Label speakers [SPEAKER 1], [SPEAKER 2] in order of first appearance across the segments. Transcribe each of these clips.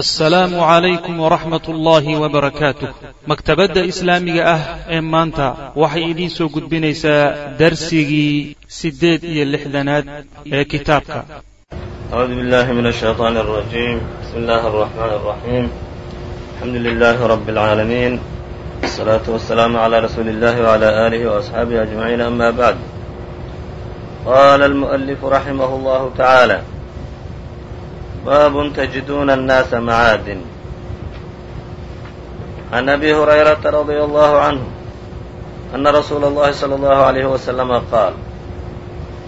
[SPEAKER 1] assalaamu calaykum waraxmat ullaahi wabarakaatuh maktabadda islaamiga ah ee maanta waxay idiin soo gudbinaysaa darsigii siddeed iyo lixdanaad ee kitaabka.
[SPEAKER 2] Acuudu billahi min ashayطaani alrajiim bismi illaahi alraxmaani alraxiim alxamdu lilaahi rabbi alcaalamiin wasalaatu wasalaamu calaa rasuuli illahi wcala aalihi waasxaabihi ajmaciin ama bacd qaala almu'alifu raximahu allahu tacaala bab تجiduna الناaس معاadن عن أbي هريرةa رضي الله عنه أن رsuuل الlhi صلى الله عليه وسلم qاal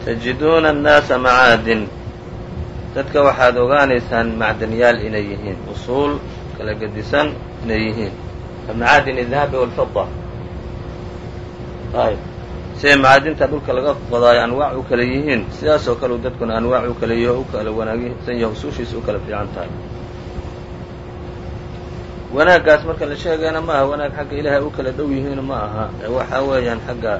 [SPEAKER 2] تجiduna الناaسa معاadن dadka waxaad ogaanaysaan macdanyaal inay yihiin usuul kala gedisan inay yihiin kamacaadin الذahabi والفضة siday macaadinta dhulka laga qodaayo anwaac u kala yihiin sidaasoo kaleu dadkuna anwaac u kala yaho u kala wanaagsan yaho usuushiisa u kala fiican tahay. Wanaaggaas marka la sheegayna ma aha wanaag xagga ilaahay u kala dhow yihiin ma aha. Waxaa weeyaan xagga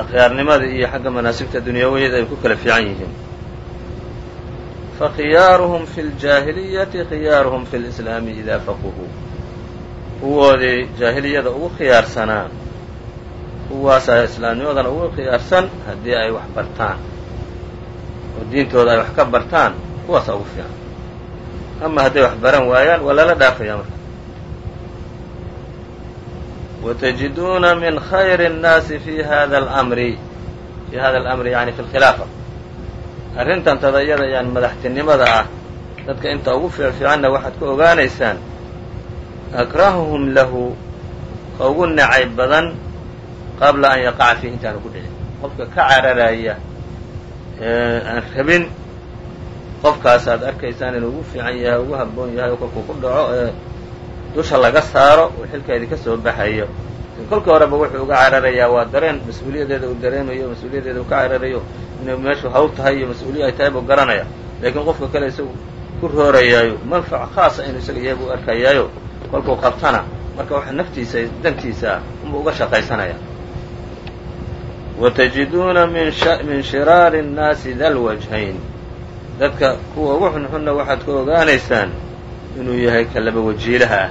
[SPEAKER 2] akhyaarnimada iyo xagga manaasibta dunyawiyada ay ku kala fiican yihiin. Fakhiyaaruhum fi ljaahiliyati khiyaaruhum fi lislaami idaa faquhuu kuwoodii jaahiliyada ugu khiyaarsanaa kuwaasaa islaamnimadana ugu khiyaarsan haddii ay wax bartaan oo diintooda ay wax ka bartaan kuwaasaa ugu fiican ama hadday wax baran waayaan waa lala dhaafayaa marka watajiduuna min khayri الnaasi fi hada اlamri fi hada alamri yani fi اlkhilaafa arrintan tadayada yani madaxtinimada ah dadka inta ugu fiicfiicanna waxaad ku ogaanaysaan akrahuhum lahu ugu nacayb badan qabla an yaqaca fiihi intaanu ku dhicin. Qofka ka cararaya aan rabin qofkaasaad arkaysaan inuu ugu fiican yahay ugu habboon yahay oo kolkuu ku dhaco ee dusha laga saaro uu xilkeedii ka soo baxayo. Kolkii horeba wuxuu uga cararayaa waa dareen mas'uuliyadeeda uu dareemayo mas'uuliyadeeda uu ka cararayo inay meeshu haw tahay iyo mas'uuliya ay tahay buu garanaya. Laakiin qofka kale isagu ku roorayaayo manfac khaasa inuu isaga yahay buu arkayaayo kolkuu qabtana marka wax naftiisa dantiisa unba uga shaqaysanaya. Watajiduuna min shiraari الnaasi da lwajhayn dadka kuwa ugu xunxunna waxaad ka ogaanaysaan inuu yahay ka laba wajiilaha ah.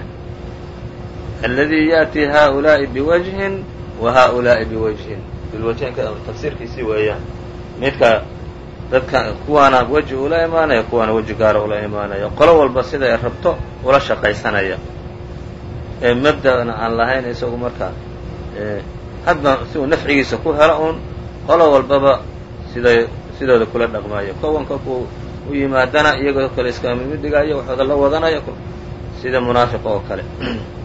[SPEAKER 2] Alladii ya'tii haa'ulaa'i biwajhin wa haa'ulaa'i biwajhin. Bilwajhaynka tafsiirkiisii weeyaan. Midka dadka kuwaana weji ula imaanaya kuwaana weji gaara ula imaanaya. Qolo walba sida siday rabto ula shaqaysanaya mabda'na aan lahayn isagu marka hadba si uu nafcigiisa ku helo uun qolo walbaba siday sidooda kula dhaqmaayo kowan kolkuu u yimaadana iyagoo kale iskaamimi dhigaayo waxooda la wadanaya sida munaafiqa oo kale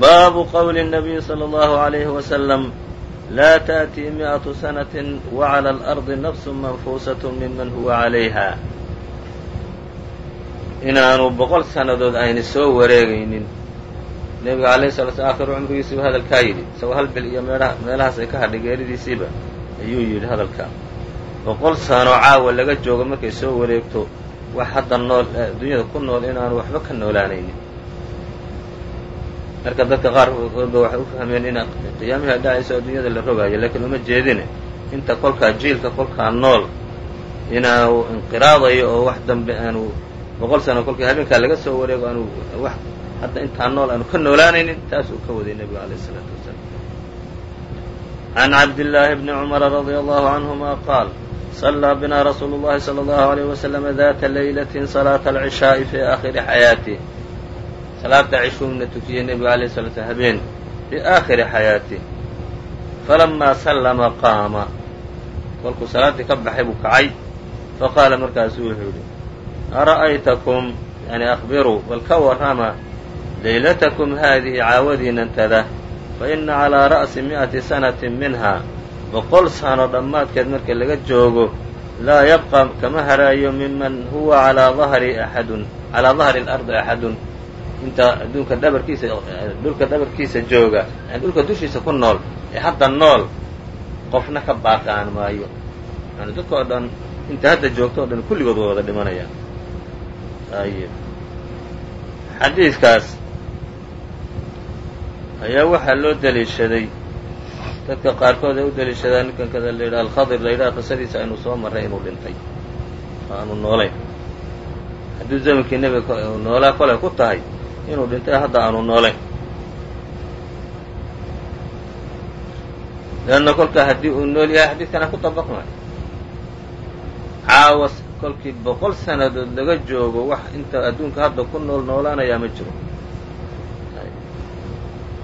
[SPEAKER 2] baabu qowli الnabiyi slى اllahu عalayhi waslm laa taأtii miئaةu sanaة waclى اlarضi nafs manfuusaة miman huwa عalayha inaanu boqol sannadood ayna soo wareegaynin. Nebiga alayh sala slam akhiru cumrigiisiiba hadalkaa yidhi isagoo hal bil iyo meeha meelahaas ay ka hadhay geeridiisiiba ayuu yidhi hadalkaa. Boqol sano caawa laga joogo markay soo wareegto wax hadda nool adduunyada ku nool inaanu waxba ka noolaanaynin. Marka dadka qaarkoodba waxay u fahmeen in qiyaamihii dhacayso adduunyada la rogaayo laakiin uma jeedine inta kolkaa jiilka kolkaa nool inaanu inqiraadayo oo wax dambe aanu boqol sano kolkii habeenkaa laga soo wareego aanu wax hadda intaa nool aanu ka noolaanaynin taasuu ka waday nebigu alayh الsalaatu wasalaam can cabdillaahi bni cumara radia allahu canhuma qaal صallaa bina rasuulu اllahi salى اllahu عalيyh waslama data laylatin salaata alcishaaءi fii aakhiri xayaatih salaada cishuuna tukiyey nebigu alayh sala slam habeen fii aakhiri xayaatih falamaa sallama qaama kolkuu salaaddii ka baxay buu kacay faqaala markaasuu wuxuu yidhi ara'aytakum yani akhbiruu bal ka warrama laylatakum haadihi caawadiinantada fa inna calaa ra'si mi'ati sanatin minha boqol sano dhammaadkeed marka laga joogo laa yabqa kama haraayo miman huwa alaa dahri axadun calaa dahri اlardi axadun inta adduunka dhabarkiisa dhulka dhabarkiisa jooga yani dhulka dushiisa ku nool ee hadda nool qofna ka baaqaan maayo yani dadka oo dhan inta hadda joogto o dhan kulligood waa wada dhimanayaan xadiidkaas ayaa waxaa loo deliishaday dadka qaarkood ay u deliishadaan ninkan kada la yidhaha alkhadir la yidhaha qisadiisa aynu soo marray inuu dhintay. Aanu noolayn hadduu zamankii nebiga noolaa kolay ku tahay inuu dhintay hadda aanu noolayn leanna kolkaa haddii uu nool yahay xadiidkana ku dabaqmay caawa kolkii boqol sannadood laga joogo wax inta adduunka hadda ku nool noolaanayaa ma jiro.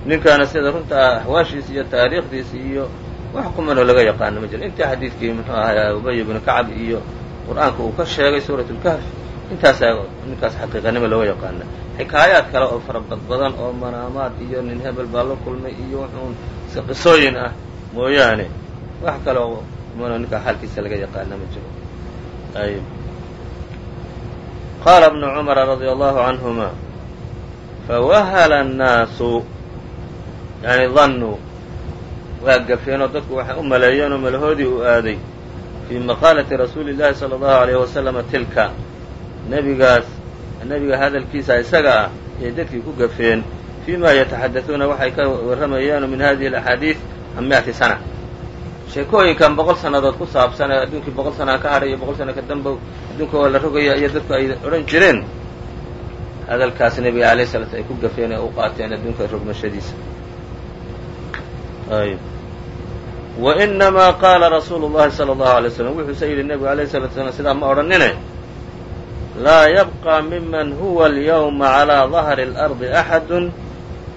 [SPEAKER 2] Ninkaana sida runta axwaashiisa iyo taariikhdiisa iyo wax kumanoo laga yaqaano ma jiro. Intii xadiidkii muxuu ahay ubay ibnu kacab iyo qur'aanka uu ka sheegay suurat lkahf intaasaa ninkaas xaqiiqanimo looga yaqaana. Xikaayaad kale oo fara badbadan oo manaamaad iyo nin hebel baa la kulmay iyo wuxuun qisooyin ah mooyaane wax kale oo kumanoo ninkaa xaalkiisa laga yaqaana ma jiro ayb qaala ibnu cumara radia allahu canhuma fawahala annaasu yani dannuu waa gafeenoo dadku waxay u maleeyeen oo malahoodii uu aaday fii maqaalati rasuuli llahi sala allahu alayh wasalama tilka nebigaas nebiga hadalkiisa isaga ah ayay dadkii ku gafeen fii ma yataxadatuuna waxay ka warramayaano min hadihi alaxaadiid can mi'ati sheekooyinkan boqol sannadood ku saabsan ee adduunkii boqol sanaa ka hadhay iyo boqol sana ka dambe adduunka waa la rogaya iyo dadku ay odhan jireen hadalkaas nebiga alayh salaat ay ku gafeen ee u qaateen adduunka rogmashadiisa. Ayb wainamaa qaala rasuulu llahi sala allahu alay slam wuxuuse yidhi nebigu alayh salatu slam sidaa ma odhanine laa yabqa miman huwa alyawma calaa dahri اlardi axadu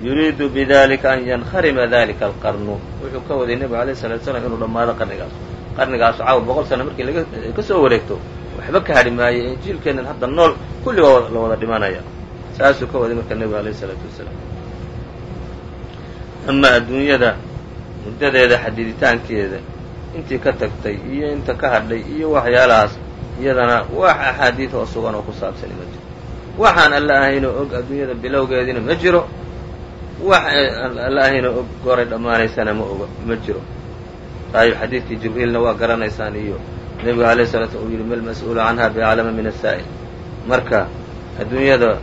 [SPEAKER 2] yuriidu bidalika an yanharima dalika alqarnu wuxuu ka waday nebigu alayh salatu slam inuu dhammaado qarnigaas qarnigaasu caawa boqol sano markii laga ka soo wareegto waxba ka hadhi maayo injiilkeennan hadda nool kulligaa la wada dhimanaya saasuu ka waday marka nebigu alayh isalaatu wasalaam ama adduunyada muddadeeda xadiditaankeeda intii ka tagtay iyo inta ka hadhay iyo waxyaalahaas iyadana wax axaadiid oo sugan oo ku saabsani ma jiro waxaan alla ahaynoo og adduunyada bilowgeediina ma jiro wax alla ahaynoo og goray dhammaanaysana ma oga ma jiro. Ayib xadiidkii jibriilna waa garanaysaan iyo nebiga alayh sala slam uu yidhi mal mas'uulu canha biaclama min asaa'il marka adduunyada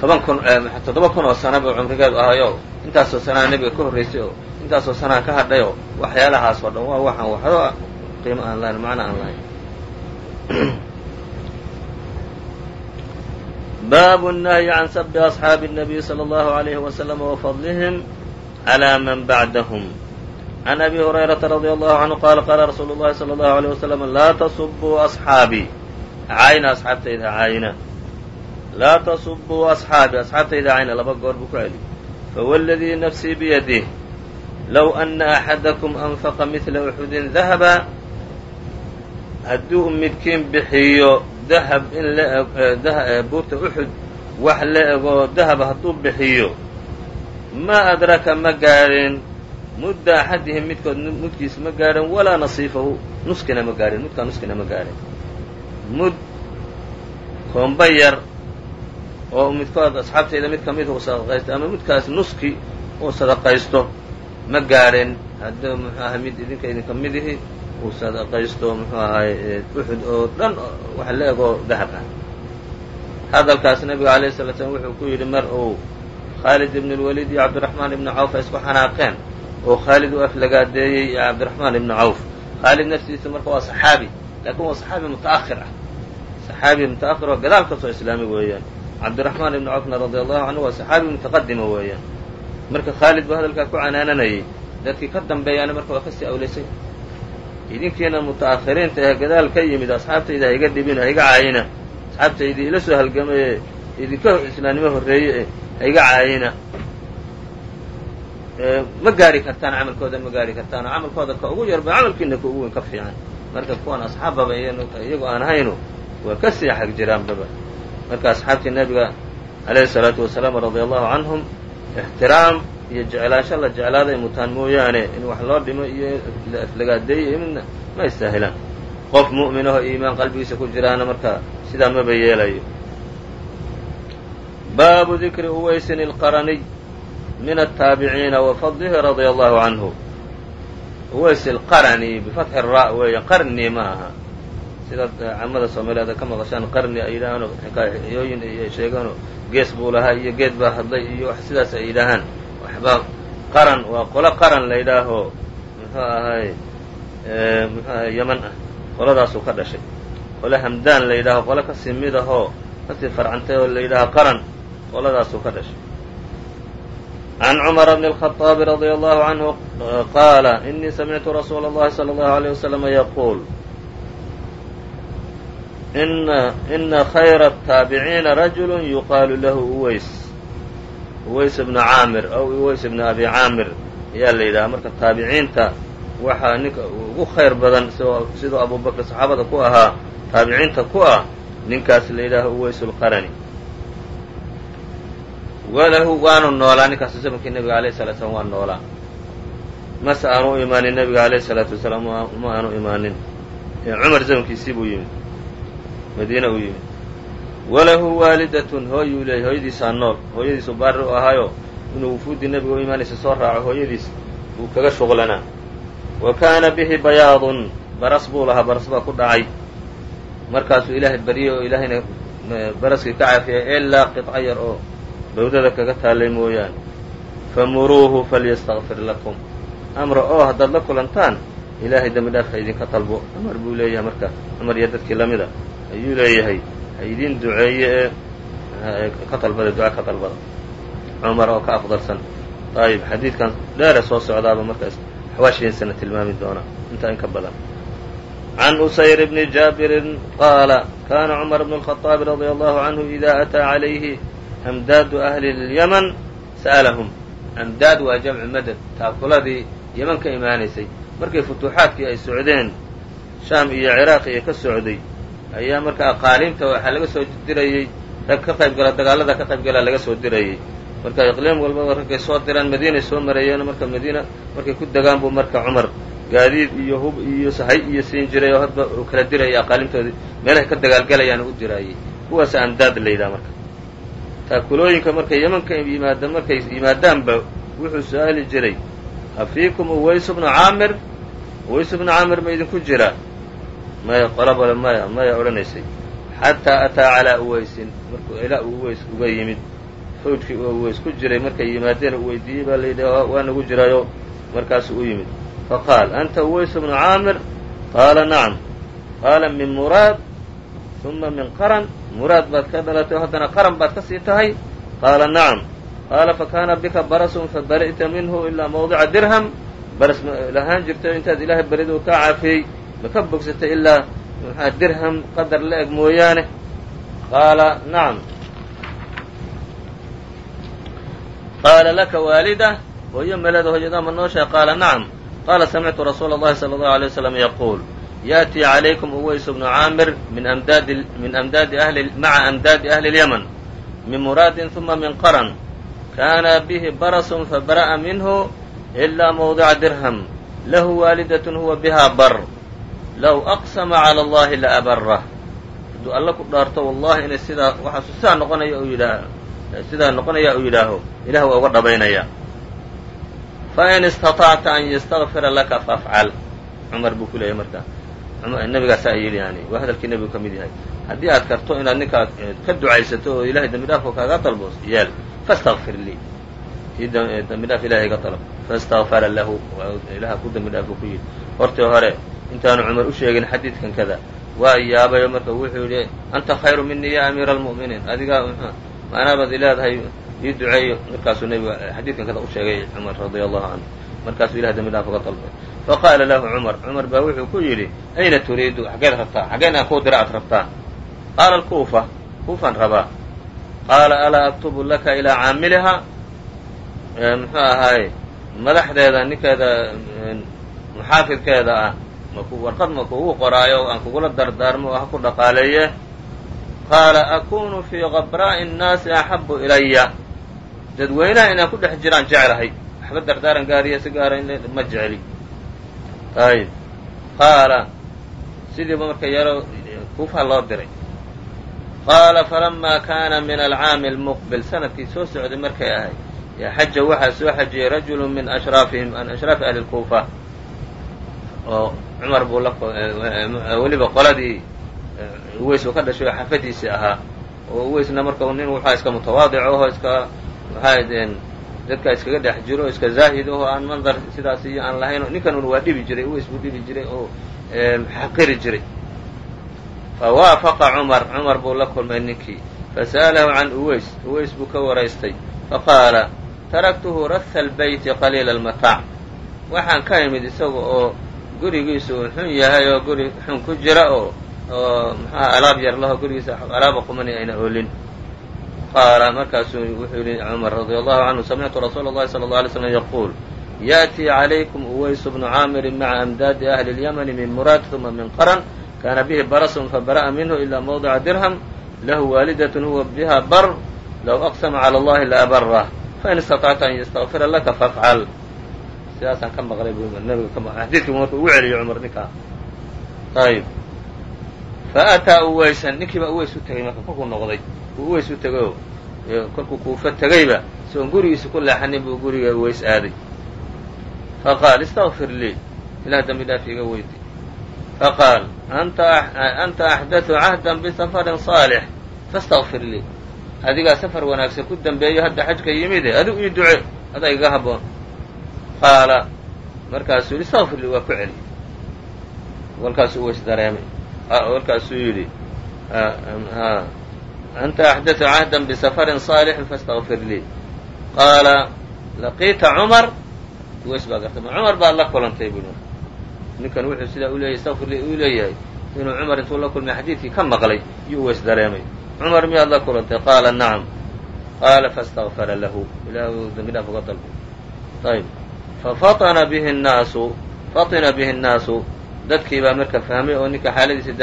[SPEAKER 2] toban kun toddoba kun oo sana buu cumrigeedu ahayo intaasoo sanaa nebiga ka horraysay oo intaasoo sanaa ka hadhay oo waxyaalahaas oo dhan waa waxaan waxba qiimo aan lahayn macno aan lahayn bab النahyi can sabi أصxaabi الnabiy slى اllahu عalayhi waslm wfadlihim عlى man bacdahm عan abi hurayraةa radي allahu canhu qala qala rasuulu اllahi slى اllahu عalيه waslm laa tasubuu aصxaabii caayna asxaabtayda caayina laa tasubuu asxaabii asxaabtayda cayna laba goor buu ku celi fawladii nafsii biyadih low ana axadakum anfaqa midla uxudin dahaba hadduu midkiin bixiyo dahab in buurta uxud wax la egoo dahaba hadduu bixiyo. Ma adraka ma gaadhin mudda axadihim midkood mudkiis ma gaadhin walaa nasiifahu nuskina ma gaadhin mudkaa nuskina ma gaadhin mud koomba yar oo midkood asxaabtayda mid ka mid uu sadaqaysto ama mudkaas nuski uu sadaqaysto ma gaadhin hadduu muxuu ahay mid idinka idinka midihi uu sadaqaysto muxuu ahay uxud oo dhan wax la egoo dahab ah hadalkaas nabiga alayh salaa slam wuxuu ku yidhi mar uu khaalid ibn اlwaliid iyo cabdiraxmaan ibnu cawf ay isku xanaaqeen oo khaalid u aflagaadeeyey cabdiraxmaan ibnu cawf khaalid naftiisa marka waa saxaabi laakiin waa saxaabi muta'ahir ah. Saxaabi muta'ahir oo gadaal ka soo islaamay weeyaan. Cabdiraxmaan ibnu cawfna radia allahu canhu waa saxaabi mutaqadima weeyaan. Marka khaalid buu hadalkaa ku canaananayay dadkii ka dambeeyaana marka waa ka sii awlaysay idinkiina muta'ahiriinta ee gadaal ka yimid asxaabtayda ha iga dhibin iga caayina. Asxaabtaydii ila soo halgamay ee idinka islaamnimo horreeye e ha iga caayina. Ma gaari kartaan camalkooda ma gaari kartaan. Oo camalkooda ka ugu yarba camalkiina ka ugu weyn ka fiican. Marka kuwan asxaabbaba iyagu aan haynu waa ka sii xag jiraanbaba marka asxaabtii nebiga alayhi الsalaatu wasalaam radia allahu canhum ixtiraam iyo jeclaansho la jeclaada mutaan mooyaane in wax loo dhimo iyo la aflagaadeeyo midna ma istaahilaan qof mu'min ahoo iimaan qalbigiisa ku jiraana marka sidaa maba yeelayo. Baabu dikri uwaysin ilqaraniy min ataabiciina wa fadlihi radia allahu canhu uways ilqarani bifatxi ra weeya qarni ma aha sida camada soomaaliyeed ka maqashaan qarni ay yidhaahaan xikaayooyin ay sheegaanoo gees buu lahaa iyo geed baa hadlay iyo wax sidaas ay yidhaahaan waxba qaran waa qolo qaran la yidhaaho muxuu ahay muxuu ahay yaman ah qoladaasuu ka dhashay qole hamdaan la yidhaaho qole kasii mid ahoo kasii farcantay oo la yidhaaho qaran qoladaasuu ka dhashay عن cمر بن الخطاب رضي الله عنه قال إني سمعت رsuuل اللhi صلى الله عليه وسلم يقول إن خyر التاaبعيiنa رجل يuqاaل لh uweys uweys بن cاamir أو uweys بن أbي cاamir ayaa la yidhaha marka taabiciinta waxaa ninka ugu khayr badan siduu abu bakr صaxaabada ku ahaa taabiciinta ku ah ninkaas la yidhaaho uweys الqarni walahu waanu noolaa ninkaas zamankii nebiga alayh الsalatu slam waa noolaa mase aanu u imaanin nebiga alayh الsalaatu wasalaam ma aanu imaanin cumar zamankiisii buu yimid madiina uu yimid. Walahu waalidatun hooyuu leeyay hooyadiisaa nool hooyadiisu baari u ahaayo inuu wufuuddii nebiga u imaanaysa soo raaco hooyadiis uu kaga shuqlanaa wa kaana bihi bayaadun baras buu lahaa baras baa ku dhacay. Markaasuu ilaahay baryey oo ilaahayna baraskii ka caafiyay ilaa qiطco yar oo bawdada kaga taallay mooyaane. Famuruuhu falyastakfir lakum. Amra oo haddaad la kulantaan ilaahay dembi dhaafka idinka dalbo cumar buu leeyahay marka cumar iyo dadkii lamida ayuu leeyahay ha idin duceeye ee ka dalbada duca ka dalbada cumar oo ka afdalsan ayib xadiidkan dheere soo socdaaba markaas xawaashidiisana tilmaami doona intaa in ka badan عن أسyر بن جابر qاaل kاna cمر بن الخطاaب رضي الله عنه إذا أtىa عaليه أمdاad أهلi اليمن sألهم أمdاad waa جمع mdد taakuladii yeman ka imaanaysay markay futuuxaadkii ay socdeen shaam iyo ciraaq iyo ka socday ayaa marka aqaalimta waxaa laga soo dirayey rag ka qayb gala dagaalada ka qayb galaa laga soo dirayey marka iqliim walbaba raggay soo diraan madiinay soo marayeen marka madiina markay ku degaan buu marka cumar gaadiid iyo hub iyo sahay iyo siin jiray oo hadba uu kala dirayay aqaalimtoodii meelahay ka dagaalgalayaan u diraayey kuwaasa amdaad la yidhaha marka. Taakulooyinka markay yemanka yimaada markay yimaadaanba wuxuu su'aali jiray afiikum uways bnu caamir? Uways bnu caamir ma idinku jira maya qolabale maya maya odhanaysay. Xataa ataa calaa uwaysin markuu ilaa uu uways uga yimid. Fawjkii oo uways ku jiray markay yimaadeen uu weydiiyey baa layidhi waa nagu jiraayo markaasuu u yimid. Faqaal anta uways bnu caamir? Qaala nacam. Qaala min muraad uma min qaran. Muraad baad ka dhalatay haddana qaran baad ka sii tahay? Qaala nacam. Qaala fakaana bika barasun fabari'ta minhu ilaa mawdica dirham. Baras lahaan jirtay intaad ilaahay barid uu kaa caafiyey ma ka bogsatay ilaa maxaa dirham qadar la eg mooyaane qaala nacam qaala laka waalida hooyo meleda hooyadaa ma nooshahay qaala nacam qaala samictu rasuula اllahi salى اllahu alيه waslm yaquul yأتي عlaykm uways bnu caamir min amdaadi min amdaadi ahli maca amdaadi ahli اlyمن min muraadin ثuma min qarn kana bihi baraس fabara'a minhu إlaa mawdica dirham lahu waalidaة huwa biha bar low aqsama cala allahi la abara hadduu alle ku dhaarto wallahi inay sidaa waxaasu sidaa noqonaya u yidhaa sidaa noqonaya uu yidhaaho ilah waa uga dhabaynaya fa in istaطacta an ystakfira laka faafcal cumar buu ku leeyay marka nabigaasaa yidhi yani waa hadalkii nebigu ka mid yahay haddii aad karto inaad ninkaa ka ducaysato oo ilahay dembi dhaafka kaaga dalbo yeel fastakfir lii kii dembi ilahay iga dalb faاstagfara lahu ilaaha ku dembi dhaaf ku yidhi hortii hore intaanu cumar u sheegin xadiidkan kada. Waa yaabayo marka wuxuu yidhi anta khayru minii ya amiira almu'miniin. Adigaa maanaabaad ileedahay ii duceeyo. Markaasuu nebiga xadiidkan kada u sheegay cumar radia allahu canhu markaasuu ilahay dembi dhaaf uga dalbay. Faqaala lahu cumar cumar baa wuxuu ku yidhi ayna turiidu xaggeed rabtaa xaggeen kuu dira aad rabtaa. Qaala alkuufa kuufaan rabaa. Qaala alaa aktubu laka ilaa caamiliha muxuu ahaaye madaxdeeda ninkeeda muxaafidkeeda ah warqad ma kugu qoraayo aan kugula dardaarmo ha ku dhaqaaleeye. Qaala akunu fii qabraa'i nnaasi axabu ilaya dadweynaha inaan ku dhex jiraan jeclahay. Waxba dardaaran gaariya si gaara in ma jecli. Ayb qaala sidiiba marka yaro kuufaha loo diray. Qaala falama kaana min alcaami almuqbil. Sanadkii soo socday markay ahayd xaja waxaa soo xajiyey rajulu min ashraafihim an ashraafi ahli lkuufa oo cumar buu la weliba qoladii uweys uu ka dhashay oo xafadiisii ahaa. Oo uweysna marka nin waxaa iska mutawaadic aho iska maxaa deen dadka iskaga dhex jiro o iska zaahid aho aan mandar sidaas iyo aan lahayn ninkan un waa dhibi jiray uweys buu dhibi jiray oo xaqiri jiray. Fawaafaqa cumar cumar buu la kulmay ninkii. Fasa'alahu can uways uways buu ka waraystay. Faqaala taraktuhu ratha albeyti qaliila almataac waxaan ka imid isaga oo gurigiisu uu xun yahay oo guri xun ku jira oo oo muxuaha alaab yar laho gurigiisa alaaba qumani ayna oolin qaala markaasuu wuxuu yihi cumar radia allahu canhu samictu rasuula اllahi salى اlه alay slm yaquul yأtii عalaykum uways bnu caamirin maca amdaadi ahli اlyamni min muraad ثuma min qaran kana bihi barasun fabara'a minhu ila mawdica dirham lahu waalidaة huwa biha bar low aqsma calى اllahi laabarah fain istaطacta an ystakfira laka fafcal sidaasaan ka maqlay bu nabiga xadiidkii marka ugu celiyay cumar ninkaa ayb faataa uwaysan ninkiibaa uways u tegay marka kolkuu noqday. Uu uways u oo kolkuu kuufa tegayba si oon gurigiisa ku leexanin buu guriga uways aaday. Faqaal istaqfir lii ilah dembi dhaaf iga weydi. Faqaal anta axdatu cahdan bisafarin saalix faاstaqfir lii. Adigaa safar wanaagsan ku dembeeyo hadda xajka yimide adigu ii duce adaa igaga haboon qaala markaasuu yidhi istaqfir lii waa ku celi kolkaasuu uways dareemay. Markaasuu yidhi anta axdatu cahdan bisafarin saalixin faاstaqfir lii. Qaala laqiita cumar. Uways baa gartay. Cumar baad la kulantay bui ninkan wuxuu sidaa u leeyahy istaqfir lii uu leeyahay. Inuu cumar intuu la kulmay xadiidkii ka maqlay yuu uways dareemay. Cumar miyaad la kulantay? Qaala nacam qaala faاstagfara lahu. Ilaah dembi dhaaf uga dalbay. Ayb fafaطna bihi الnaasu faطina bihi الnaasu dadkii baa marka fahmay oo ninka xaaladiisa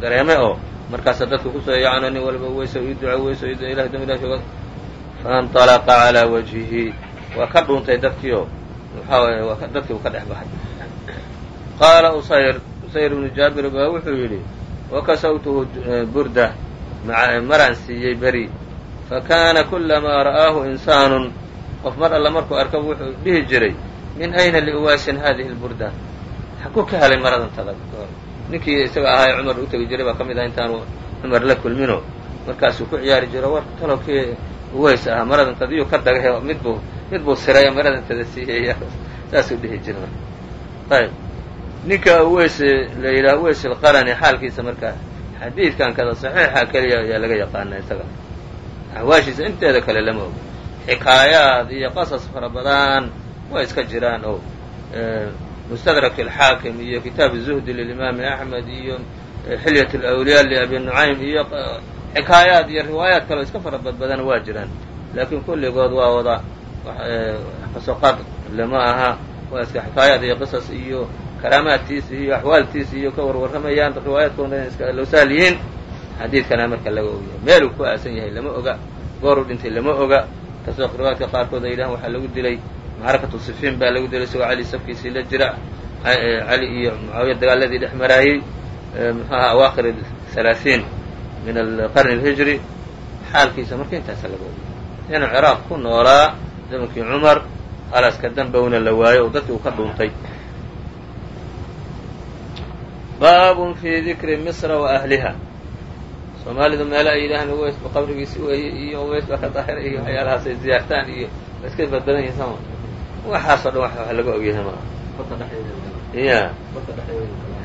[SPEAKER 2] dareemay oo markaasa dadka kusoo yacno nin walba weyso ii duco weyso ii ilah dembi dhaaf uga faاnطalaqa calىa wajhihi waa ka dhuuntay dadkii oo waxaa waay dadkii uu ka dhex baxay qaala usayr usayr ibnu jaabir baa wuxuu yidhi wakasawtuhu burda maraan siiyey beri fakana kulamaa ra'aahu insaanu qof mar alla markuu arkaba wuxuu dhihi jiray min ayna liuwaasin hadihi lburda xaguu ka helay maradan tada ninkii isaga ahaa cumar u jiray baa ka mid ah intaanu cumar la kulmino. Markaasuu ku ciyaari jiro war talow kii uways ahaa maradan tadiyuu ka dhagay mid buu mid buu siray maradan tada siiyey saasuu dhihi jira marka ayb ninka uways la yidhaha uways alqarani xaalkiisa marka xadiidkan kada saxiixa keliya ayaa laga yaqaana isaga. Axwaashiisa inteeda kale lama ogo xikaayaad iyo qasas fara badan way iska jiraan oo mustadrak alxaakim iyo kitaab zuhdi lilimaami axmed iyo xilyat alawliyaa liabi nucaym iyo xikaayaad iyo riwaayaad kaleo iska fara badbadana waa jiraan. Laakiin kulligood waa wada kasooqaad lama aha. Waa iska xikaayaad iyo qisas iyo karaamaadkiisa iyo axwaaltiisa iyo ka warwarramayaan riwaayaadkoona iska low sahal yihiin. Xadiidkana marka laga ogyahay meeluu ku aasan yahay lama oga gooruu dhintay lama oga ka soo riwaayadka qaarkood ay yidhahan waxaa lagu dilay macrakatu sifiin baa lagu dilay isagoo cali safkiisii la jira cali iyo mucaawiya dagaaladii dhex maraayey muxuaha awaakhir halaaثiin min alqarni alhijri xaalkiisa marka intaasa laga ogay inuu ciraaq ku noolaa zamankii cumar halaska dambowna la waayo oo dadkii uu ka dhuuntay baabun fi dikri misra wa ahliha soomaalidu meelo ay yidhaahaan uweys ba qabrigiisi weeye iyo uweys ba ka daahira iyo waxyaalahaas ay ziyaartaan iyo wa iska badbadan yihiin sama waxaasoo dhan wax laga ogyahay maa ya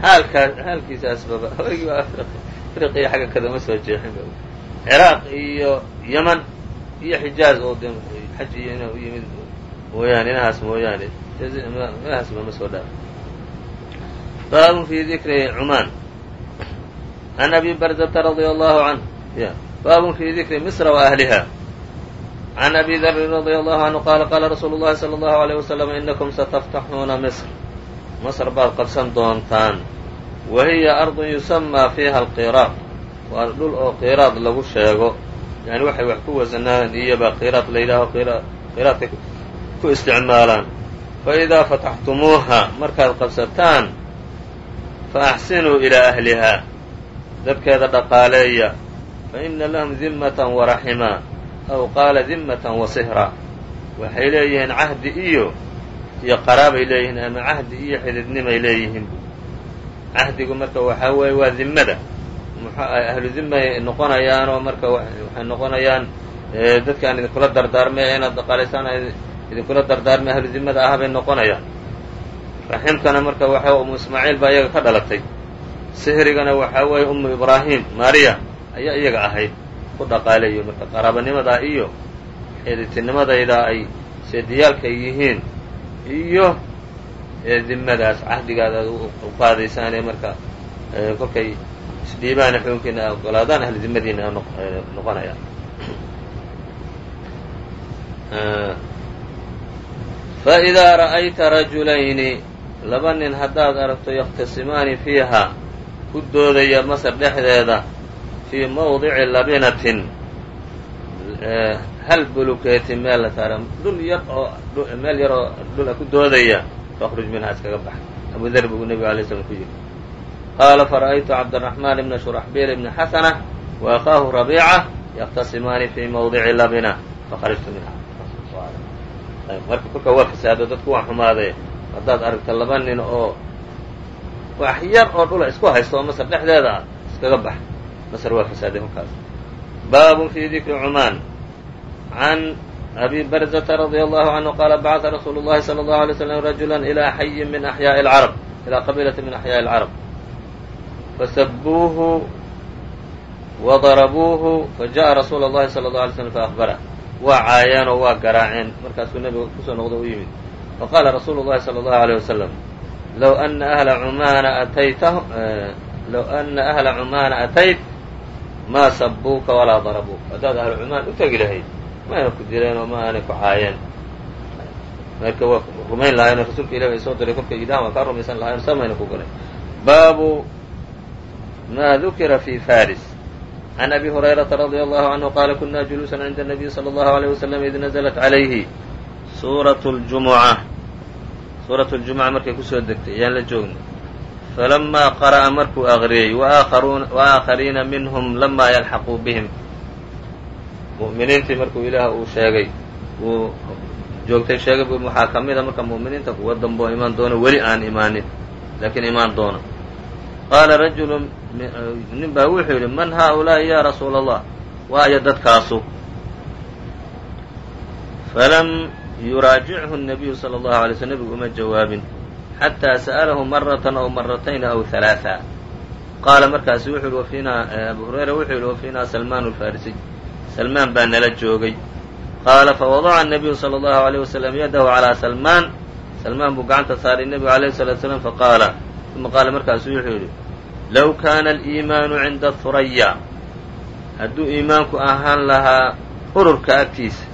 [SPEAKER 2] xaalkaa xaalkiisaasbaba hoygii waa afriqiya xagga kadama soo jeexin ciraaq iyo yaman iyo xijaaz oo de xaj iyo ina u yimid mooyaane inahaas mooyaane inahaasba ma soo dhaaf baabun fi dikri cumaan عن أbي برزة رضي الله عنه bab في ذikri مصر وأهلها عن أbي ذر رضي الله عنه qال qاla رsuuل الlahi صلى الله عليه وسلم إنكم ستفتحuuna مصر مصر baad qabsan doontaan وhiy أرض يسمى فيha القيراط waa dhul oo qيراad lagu sheego yani waxay wax ku wasanaan iyoba qيراad la yidhaaho qيراadka ku isticmaalaan فإذا فتحتumuuha markaad qabsataan فأxsinuu إلى أهلها dadkeeda dhaqaaleeya faina lahum dimmatan waraxima aw qaala dimmatan wasihra waxay leeyihiin cahdi iyo iyo qaraabay leeyihiin ama cahdi iyo xididnimay leeyihiin. Cahdigu marka waxaa weeye waa dimmada ahlu dimay noqonayaanoo marka waxay noqonayaan dadki aan idinkula dardaarmay inaad dhaqaalaysaan idinkula dardaarmay ahlu dimmada ah noqonayaan. Raximkana marka waxa umu ismaaciil baa iyaga ka dhalatay sihrigana waxaa weeye umu ibraahim maariya ayaa iyaga ahayd ku dhaqaaleeyo marka qaraabanimadaa iyo xiditinimadayda ay seediyaalkay yihiin iyo dimadaas cahdigaad aad u qaadaysaanee marka kolkay isdhiibaana xukunkiina a ogolaadaan ahli dimadiina noqonaya. Faidaa ra'ayta rajulayni laba nin haddaad aragto yakhtasimaani fiiha ku doodaya masar dhexdeeda fii mawdici labinatin eh, hal bulukeeti meel la taara dhul yar oo meel yar dhula ku doodaya fakhruj minha iskaga bax. Abu dher buu nebigu alay slam ku yidhi qaala fara'aytu cabdiraxmaan ibna shuraxbiil ibna xasana wa akhaahu rabiica yaqtasimaani fii mawdici labina fakharajtu minha. Marka kolka waa fasaado dadku waa xumaaday haddaad aragto laba nin oo wax yar oo dhula isku haysto oo masr dhexdeeda ah iskaga bax masr waa fasaaday kolkaas baabun fi dikri cumaan can abi barzata radia allahu canhu qaala bacata rasuulu llahi salى allahu alay slam rajula ilaa xayin min axyaaءi اlcarab ilaa qabiilati min axyaaءi اlcarab fasabuuhu وdarabuuhu fajaءa rasuula اllahi salى اlه alay slm faأhbarah waa caayeenoo waa garaaceen markaasuu nebiga kusoo noqdo u yimid faqaala rasuulu اllahi salى اllahu عalيه wasalam low ana ahla cumaana ataytah low ana ahla cumaana atayt maa sabuuka walaa darabuuka haddaad ahlu cumaan u tegi lahayd mayna ku dileen oo ma aanay ku caayeen marka waa rumayn lahayen rasuulka ilah bay soo diray kolkay yidhahan waa kaa rumaysan lahayen sa mayna ku galeen baabu ma dukira fi faris عن أbي هريرة رضي الله عنه qال كنا جلوسا عند النبي صلى الله عليه وسلم إذ نزلت عaليهi sورة الجuمعة suuratu ljumuca markay ku soo degtay ayaan la joognay falamaa qara'a markuu aqriyey waaaakhariina minhum lamaa yalxaquu bihim. Mu'miniintii markuu ilaah uu sheegay uu joogtay sheegay waxaa ka mida marka mu'miniinta kuwa damboo imaan doona weli aan imaanin laakiin imaan doona qaala rajulu nin baa wuxuu yidhi man haaulaa'i yaa rasuula allah waayo dadkaasu yuraajichu الnabiyu salى اllahu alay slm nebigu uma jawaabin xataa sa'alahu maratan aw maratayn aw halaaثa qaala markaasu wuxuu yihi wafiinaa abu hurayra wuxuu yidhi wafiinaa salmaan alfarisiy salmaan baa nala joogay qaala fawadaca الnabiyu salى اllahu عalيه waslm yadahu calىa salmaan salmaan buu gacanta saaray nebigu alayh الsalatu slam faqaala uma qaala markaasu wuxuu yidhi low kaana aliimaanu cinda huraya hadduu iimaanku ahaan lahaa ururka agtiisa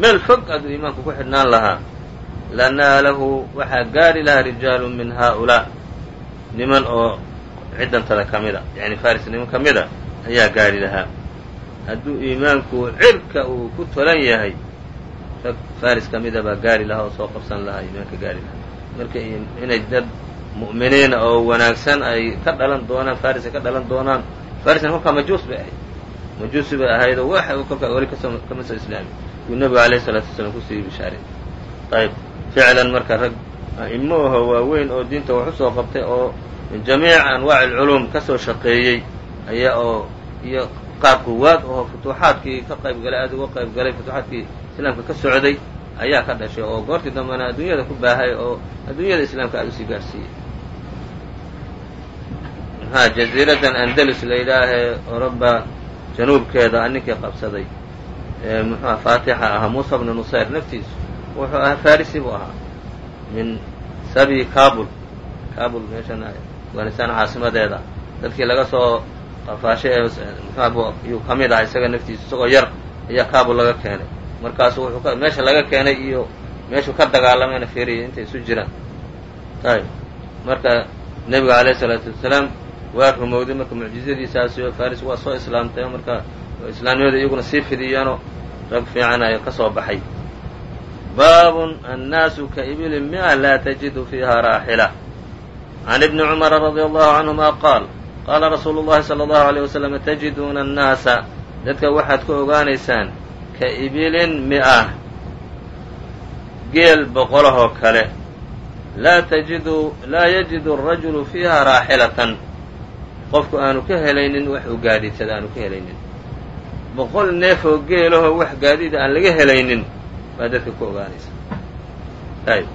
[SPEAKER 2] meel fog hadduu iimaanku ku xidhnaan lahaa. Lanaalahu waxaa gaari lahaa rijaalu min haaulaa. Niman oo ciddantada ka mida yani faris niman ka mida ayaa gaari lahaa. Hadduu iimaanku cirka uu ku tolan yahay rag faris ka mida baa gaari lahaa oo soo qabsan lahaa iimaanka gaari lahaa. Marka inay dad mu'miniina oo wanaagsan ay ka dhalan doonaan farisa ka dhalan doonaan farisna kolkaa majuus bay ahayd. Majuusi bay ahayd oo waxa kolkaa weli ka soo kama soo islaami yuu nebigu alayh isalaatu wasalaam ku sii bishaaray. Ayb ficlan marka rag a'imo aho waaweyn oo diinta wax u soo qabtay oo min jamiic anwaaci alculuum ka soo shaqeeyey ayaa oo iyo qaab quwaad oo futuuxaadkii ka qayb galay aada uga qayb galay futuuxaadkii islaamka ka socday ayaa ka dhashay oo goortii dambena adduunyada ku baahay oo adduunyada islaamka aada u sii gaarhsiiyey ha jaziiradan andalus la yidhaahee oroba januubkeeda ninkii qabsaday muxuuha faatixa ahaa muusa bnu nusayr naftiisu. Wuxuu ahaa farisi buu ahaa min sabi kabul kabul meeshan afghanistan caasimadeeda. Dadkii laga soo qafaashay ee muxuha yuu ka mid ahaa isaga naftiisu isagoo yar ayaa kabul laga keenay. Markaasu wuxuu meesha laga keenay iyo meeshuu ka dagaalamayna fiiriya intay isu jiraan. Ayb marka nebiga alayh isalaatu wasalaam waa rumowday marka mucjizadiisaasi oo faris waa soo islaamtay oo islaamnimada iyaguna sii fidiyaanoo rag fiican ay ka soo baxay. Baabun annaasu ka ibili mia laa tajidu fiiha raaxila. Can ibni cumara radia allahu canhuma qaal qaala rasuulu llahi sala allahu aleyh wasalam tajiduuna annaasa. Dadka waxaad ka ogaanaysaan ka ibilin mi'ah geel boqolahoo kale. Laa tajidu laa yajidu arajulu fiiha raaxilatan. Qofku aanu ka helaynin wax uu gaadhiidsada aanu ka helaynin boqol neef oo geelahoo wax gaadiida aan laga helaynin baa dadka ku ogaanaysa. Ayb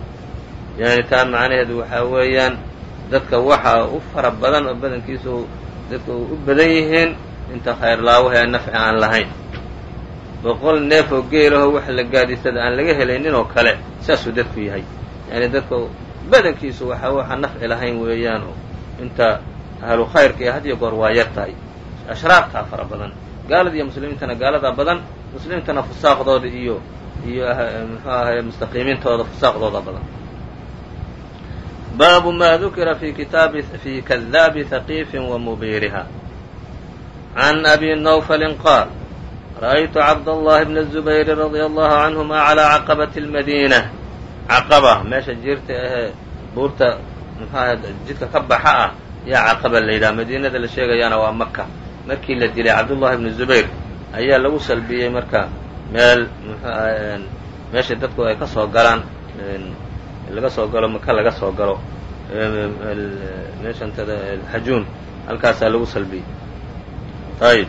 [SPEAKER 2] yani taa macnaheedu waxaa weeyaan dadka waxaa u fara badan oo badankiisu dadka u badan yihiin inta khayr laawaha ee nafci aan lahayn. Boqol neef oo geelaho wax la gaadisada aan laga helaynin oo kale saasuu dadku yahay. Yani dadka badankiisu waxa waxa nafci lahayn weeyaan oo inta ahlu khayrka iyo had iyo goor waa yar tahay. Ashraartaa fara badan gaalada iyo muslimiintana gaaladaa badan muslimiintana fusaaqdooda iyo iyo muxuu ahay mustaqiimiintooda fusaaqdooda badan. Baabu ma dukira fi kitaabi fi kadaabi haqiifin wa mubiiriha. Can abi nawfalin qaal ra'aytu cabdallahi bna zubayri radia allahu canhuma calaa caqabati lmadiina caqaba meesha jiirta ahee buurta muxuaha jidka ka baxa ah yaa caqaba la yidhaha madiinada la sheegayaana waa maka markii la dilay cabdullahi bnu zubayr ayaa lagu salbiyey marka meel mxuah meesha dadku ay ka soo galaan laga soo galo maka laga soo galo. Meeshantada xajuun halkaasaa lagu salbiyey. Ayib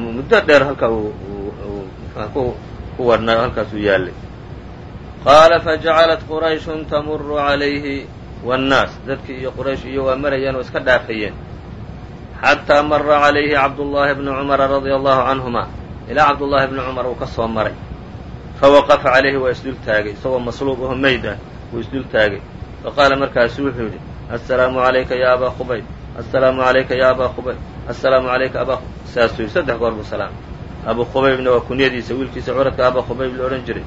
[SPEAKER 2] muddo dheer halka ku warnaa halkaasuu yaalay. Qaala fajacalat qurayshun tamuru calayhi waannaas dadkii iyo quraysh iyo waa marayeen oo iska dhaafayeen xataa mara calayhi cabdullaahi bnu cumara radia allahu canhuma ilaa cabdullaahi bni cumar uu ka soo maray fawaqafa calayhi waa isdul taagay isagoo masluub aho meyd ah wuu isdul taagay faqaala markaasu wuxuu yidhi assalaamu calayka ya abaa khubayb assalaamu calayka ya abaa khubayb assalaamu calayka abaa saasuu saddex goor buu salaam abu khubaybna waa kunyadiisa wiilkiisa curadka abaa khubayb la odhan jiray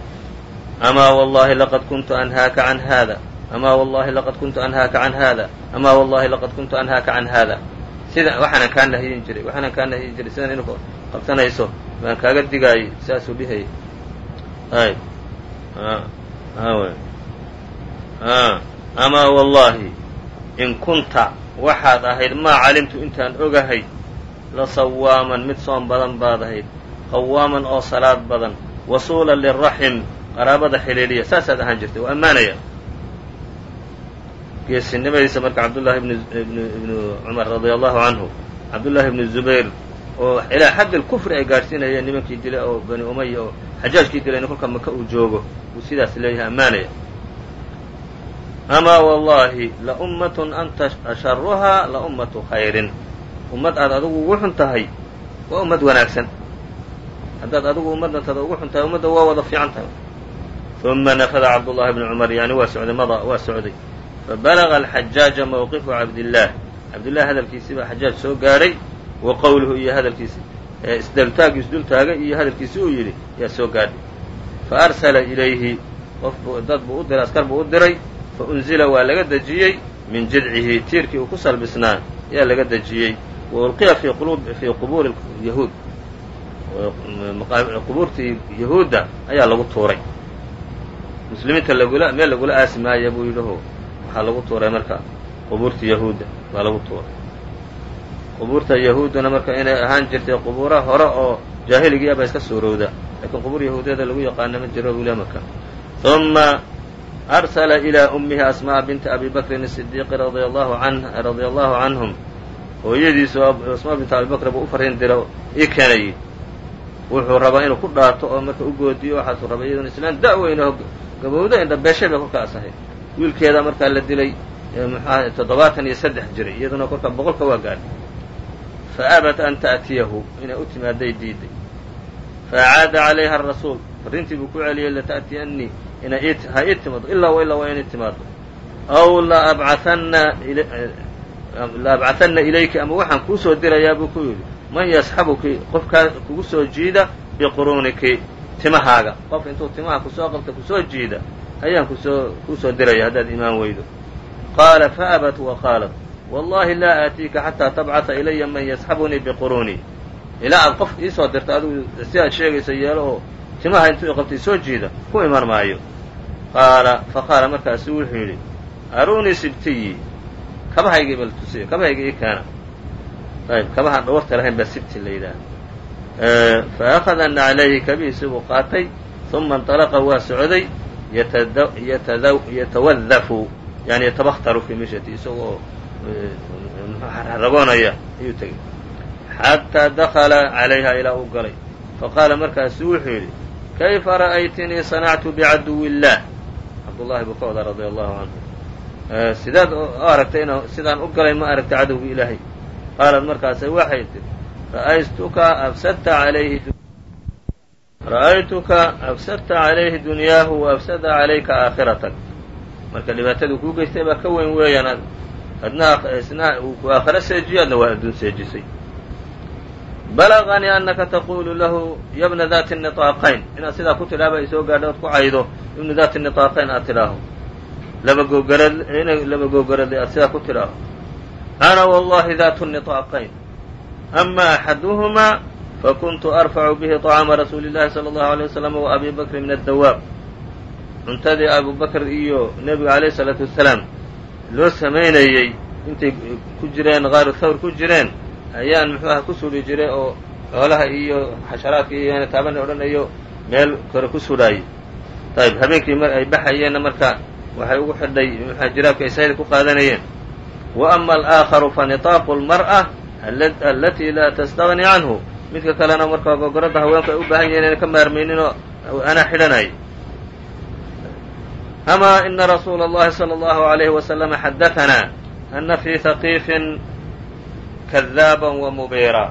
[SPEAKER 2] amaa wallahi laqad kuntu anhaaka can haada amaa wallahi laqad kuntu anhaaka can haada amaa wallahi laqad kuntu anhaaka can haada sida waxaanan kaa nahyin jiray waxaanan kaa nahyin jiray sidan inu qabsanayso baan kaaga digaayay saasuu dhihayay ayb amaa wallahi in kunta waxaad ahayd maa calimtu intaan ogahay la sawaaman mid soom badan baad ahayd qawaaman oo salaad badan wasuulan liraxim qaraabada xidhiidhiya saasaad ahaan jirtay waa ammaanaya geesinimadiisa marka cabdullahi ibnu cumar radia allahu canhu cabdullaahi ibnu zubayr oo ilaa xagga kufri ay gaadhsiinayeen nimankii dilay oo bani umaya oo xajaajkii dilayna kolka maka uu joogo uu sidaas leeyahay ammaanaya. Amaa wallahi la ummatun anta asharuhaa la ummatu khayrin. Ummad aad adigu ugu xun tahay waa ummad wanaagsan. Haddaad adigu ummaddantada ugu xun tahay ummadda waa wada fiican tahay. Uma nafada cabdullahi bni cumar yani waa socday mada waa socday fabalaga alxajaaja mawqifu cabdillaah cabdillahi hadalkiisii baa xajaaj soo gaadhay wa qowluhu iyo hadalkiisi isdultaag isdultaagay iyo hadalkiisi uu yidhi yaa soo gaadhay fa arsala ilayhi qof dad buu u diray askar buu u diray fa unzila waa laga dejiyey min jidcihi tiirkii uu ku salbisnaa yaa laga dejiyey wa ulqiya fii qubuuri yahuud qubuurtii yahuudda ayaa lagu tuuray muslimiinta lagula meel lagula aasi maaya buu yidhaho waxaa lagu tuuray marka qubuurta yahuudda baa lagu tuuray. Qubuurta yahuudduna marka inay ahaan jirtay qubuura hore oo jaahiligiya baa iska suurowda laakiin qubuur yahuudiyada lagu yaqaana ma jiro wila maka uma arsala ilaa ummihi asma'a binti abi bakrin asidiiqi radia allahu an radia allahu canhum hooyadiisu asmaa binti abi bakr buu u farriin dira keenayay wuxuu rabaa inuu ku dhaato oo marka u goodiyo waxaasuu rabaa iyaduna islaan da-weyn oo gabowda indha beeshay bay kolkaas ahayd wiilkeeda markaa la dilay muxuaha toddobaatan iyo saddex jiray iyaduna kolka boqolka waa gaadhay fa abat an ta'tiyahu inay u timaaday diiday fa acaada calayha arasuul farrintii buu ku celiyey lata'tiyannii inay ha ii timaado ilaa wa illaa waa inay timaado. Aw laabcaanna la abcahanna ilayki ama waxaan kuu soo dirayaa buu ku yidhi man yasxabuki qofkaa kugu soo jiida biquruuniki timahaaga. Qof intuu timaha ku soo qabta ku soo jiida ayaan ku soo kuusoo diraya haddaad imaan weydo qaala faabat wa qaalat wallahi laa aatiika xataa tabcata ilaya man yasxabunii biquruunii ilaa aad qof iisoo dirta adigu si aad sheegaysa yeelo oo timaha intuu iqabtay soo jiida ku iman maayo qaala fa qaala markaasu wuxuu yidhi aruunii sibtiyi kabahaygii bal tusiya kabahayga ii keena ayb kabahaan dhawarta lahayn baa sibti la yidhaaha fa akhada naclayhi kabihiisi buu qaatay uma inطalaqa waa socday yatawadafu yani yatabakhtaru fii mishati isaga oo ragoonaya ayuu tegey xataa dakala calayha ilaa uu galay faqaala markaasu wuxuu yidhi kayfa ra'aytinii sanactu bicaduwi illaah cabdullahi buu ka wadaa radia allahu canhu sidaad aragtay in sidaan u galay ma aragtay cadowga ilaahay qaalat markaase waxay tiri ra'aytuka afsadta alayhi ra'aytuka afsadta calayhi dunyaahu wa afsada calayka aakhiratak marka dhibaataduu kuu geystay baa ka weyn weeyaan adna isna ku aakhiro seejiyo adna waa adduun seejisay. Balaganii annaka taquulu lahu ya bna daati niqaaqayn inaad sidaa ku tidhaaba ay soo gaadho ood ku caydo ibnu daati niqaaqayn aad tidhaaho. Laba googorad in laba googorade aad sidaa ku tidhaaho. Ana wallahi daatu niqaaqayn ama axaduhumaa fakuntu arfacu bihi طcaama rasuuli اllahi salى اllahu alيه waslm wa abi bakri min addawaab cuntadii abu bakr iyo nebiga alayh الsalaatu wasalaam loo samaynayey intay ku jireen qaaru thawr ku jireen ayaan muxuu aha ku sudhi jiray oo xoolaha iyo xasharaadka iyo taabana odhanayo meel kore ku sudhaayey ayb habeenkii mar ay baxayeenna marka waxay ugu xidhay mxua jiraabka ay sayda ku qaadanayeen wa ama alaaakharu fa niطaaqu اlmar'a alatii laa tastagni canhu midka kalena marka gogoradda haweenku ay u baahan yihin inayna ka maarmayninoo anaa xidhanay ama ina rasuula اllahi salى اllahu عalayhi waslama xadaanaa ana fii haqiifin kadaaba wa mubiira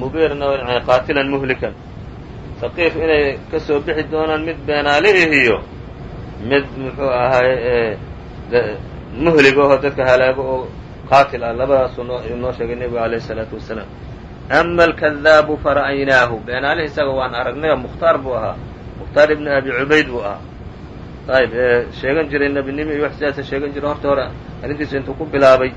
[SPEAKER 2] mubiirna qaatilan muhlikan haqiif inay ka soo bixi doonaan mid beenaalihihiyo mid muxuu ahaay muhliga oo dadka halaago oo qaatil ah labadaasuu noo noo sheegay nebigu alayh الsalaatu wasalaam ama alkadaabu fara'aynaahu beenaalihi isaga waan aragnay oo mukhtaar buu ahaa mukhtaar ibni abi cubayd buu ahaa ayb sheegan jiray nebinimo iyo wax sidaasa sheegan jiray horta hore arrintiisa intuu ku bilaabay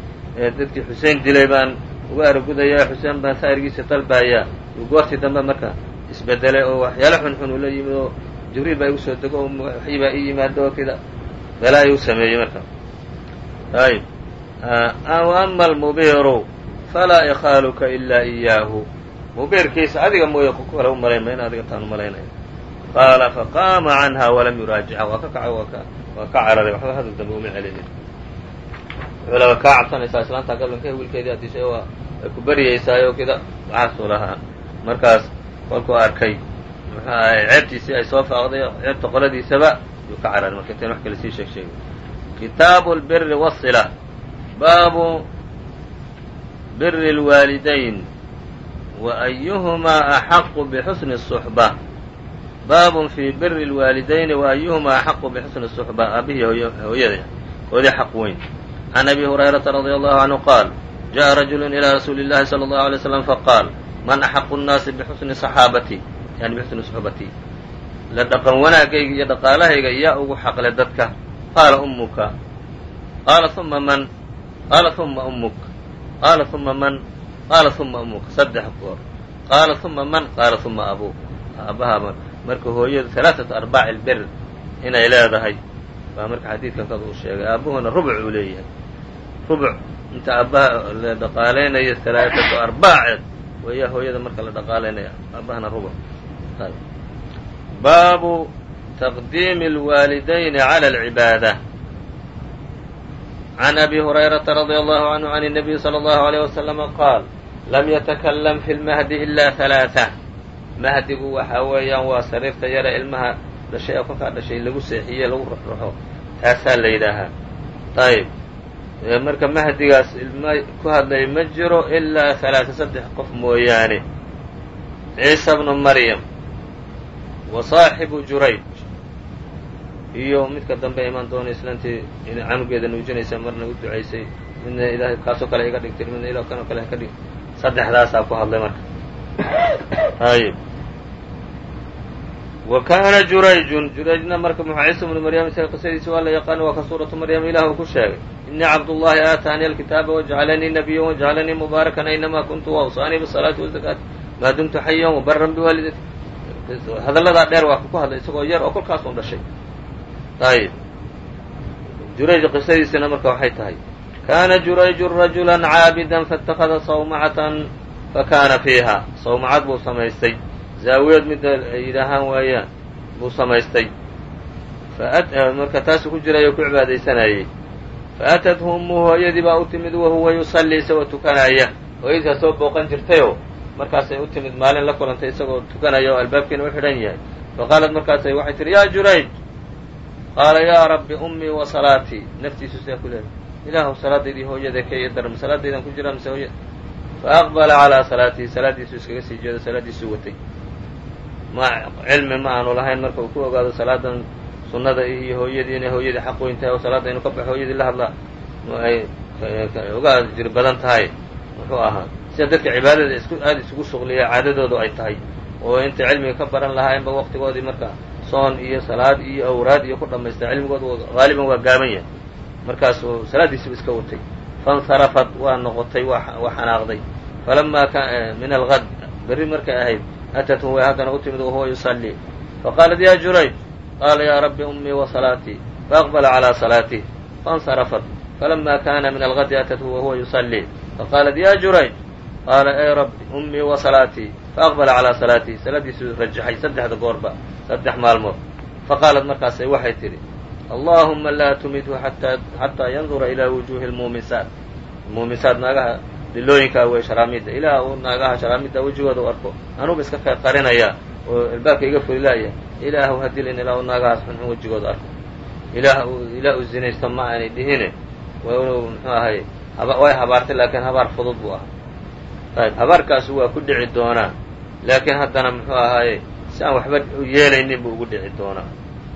[SPEAKER 2] dadkii xusein dilay baan uga aragudayaa xuseen baan saa'irgiisa dalbayaa uu goortii dambe marka isbedelay oo waxyaalo xunxun uu la yimid oo jibriil baa igu soo dego oo waxyi baa ii yimaado oo kida balaa u sameeyey marka ayb ama almubiiru falaa ikhaaluka ilaa iyaahu mubiirkiisa adiga mooye kale u malayn ma in adiga taan u qaala faqaama canha walam yuraajicha waa ka kacay waa ka cararay waxba hadal dambe uma celinin. Wuxuu laba kaa cabsanaysaa islaanta gablanka wiilkeedii adishay waa ay ku beryaysaayo kida waxaasuu lahaa markaas kolkuu arkay muxuu ceebtiisii ay soo faaqday ceebta qoladiisaba yuu ka cararay marka intayn wax kale sii sheeg sheegay kitaabu lbiri wasila baabu biri اlwaalidayn wa ayuhumaa axaqu bixusni الصuxba baabun fii biri اlwaalidayni wa ayuhumaa axaqu bixusni الصuxba aabihii hooyada koodii xaq weyn can abi hurayrata radia allahu canhu qaal jaءa rajulu ilى rasuuli اllahi salى اllahu alay slam faqaal man axaqu الnaasi bixusni صaxaabati yani bixusni صuxbati la dhaqan wanaagayga iyo dhaqaalahayga yaa ugu xaqle dadka qaala umuka qaala uma man qaala uma umuk qaala uma man qaala uma umuk saddex goor qaala uma man qaala uma abuk aabbaha marka hooyadu alaaثatu arbaaci lbir inay leedahay baa marka xadiidkan kada uu sheegay aabbuhuna rubuc uu leeyahay rubuc inta aabbaha la dhaqaalaynayo alaaثatu arbaaceed weeya hooyada marka la dhaqaalaynaya aabbahana rubuc baabu taqdiimi اlwaalidayni calى اlcibaada can abi hurayrata radia allahu canhu can الnabiyi salى اllahu عalيه waslama qaal lam yatakalam fi lmahdi ila halaaثa mahdigu waxa weeyaan waa sariirta yare ilmaha dhashay oo kolkaa dhashay lagu seexiye lagu ruxruxo taasaa la yidhaahaa ayb marka mahdigaas ilma ku hadlay ma jiro ilaa halaaثa saddex qof mooyaane ciisa bnu maryam wa saaxibu jurayj iyo midka dambe imaan doona islaantii canugeeda nuujinaysa marna u ducaysay midna ilaahay kaasoo kale iga dhigtir midna ila kanoo kale ka dhig saddexdaasaa ku hadlay marka. Ayb wa kaana jurayjun jurayjna marka muxuu ciisa bnu maryam isaga qisadiisa waa la yaqaana waa ka suuratu maryam ilah uu ku sheegay inii cabdullahi aataanii alkitaaba wajcalanii nabiya wajcalanii mubaarakan aynamaa kuntu waawsaanii bisalaati wazakaati maa dumtu xayan wabaran biwaalidati hadalladaa dheer waa ku hadlay isagoo yar oo kolkaas un dhashay ayb jurayj qisadiisina marka waxay tahay kaana jurayju rajula caabida faاtakada sawmacatan fakana fiiha sawmacad buu samaystay zaawiyad ay yidhaahaan waayaan buu samaystay marka taasu ku jiray oo ku cibaadaysanayey faatathu ummuhu hooyadii baa u timid wahuwa yusallii isagoo tukanaya hooyadiisaa soo booqan jirtayoo markaasay u timid maalin la kulantay isagoo tukanaya oo albaabkiina u xidhan yahay faqaalat markaasay waxay tihi yaa jurayj qaala yaa rabbi ummii wa salaatii naftiisu sidaa ku leehay ilaahu salaadaydii hooyada ka ii daran salaadaydan ku jiraa mise hooya faaqbala calaa salaatihi salaaddiisuu iskaga sii jeedo salaaddiisuu watay ma cilmi ma aanu lahayn marka uu ku ogaado salaadan sunnada iyo hooyadii inay hooyadii xaq weyn tahay oo salaadda inuu ka baxo hooyadii la hadla ay uga jir badan tahay muxuu ahaa sida dadka cibaadada aada isugu shuqliya caadadoodu ay tahay oo intay cilmiga ka baran lahaayeenba waqtigoodii marka soon iyo salaad iyo awraad iyo ku dhammaysta cilmigoodu haaliban waa gaaban yahay markaasuu salaaddiisiiba iska watay faاnsarafat waa noqotay waa xanaaqday falamaa min algad berri markay ahayd atathu way haddana u timid wahuwa yusallii faqaalat ya jurayj qaala yaa rabbi ummii wa salaatii faaqbala calىa salaatih faاnsarafat falama kana min algadi atathu wahuwa yusallii faqaalat ya jurayj qaala ey rabbi ummii wa salaatii faaqbala calىa salaatii salaaddiisuu rajaxay saddexda goorba saddex maalmood. Faqaalat markaasay waxay tidhi allahuma laa tumidhu xataa yandura ilaa wujuuhi lmuumisaat muumisaat naagaha dhilooyinkaa wey sharaamidda ilaah uu naagaha sharaamidda wejigooda u arko anuba iska ka qarinaya oo albaabka iga furilaaya ilaahu hadilin ilaa uu naagahaas xunxun wejigooda arko. Ilaah ilaa uu zinaysto ma aanay dhihine. Muxuu ahay way habaartay laakiin habaar fudud buu ahaa ayb. Habaarkaasu waa ku dhici doonaa. Laakiin haddana muxuu ahaaye si aan waxba yeelaynin buu ugu dhici doonaa.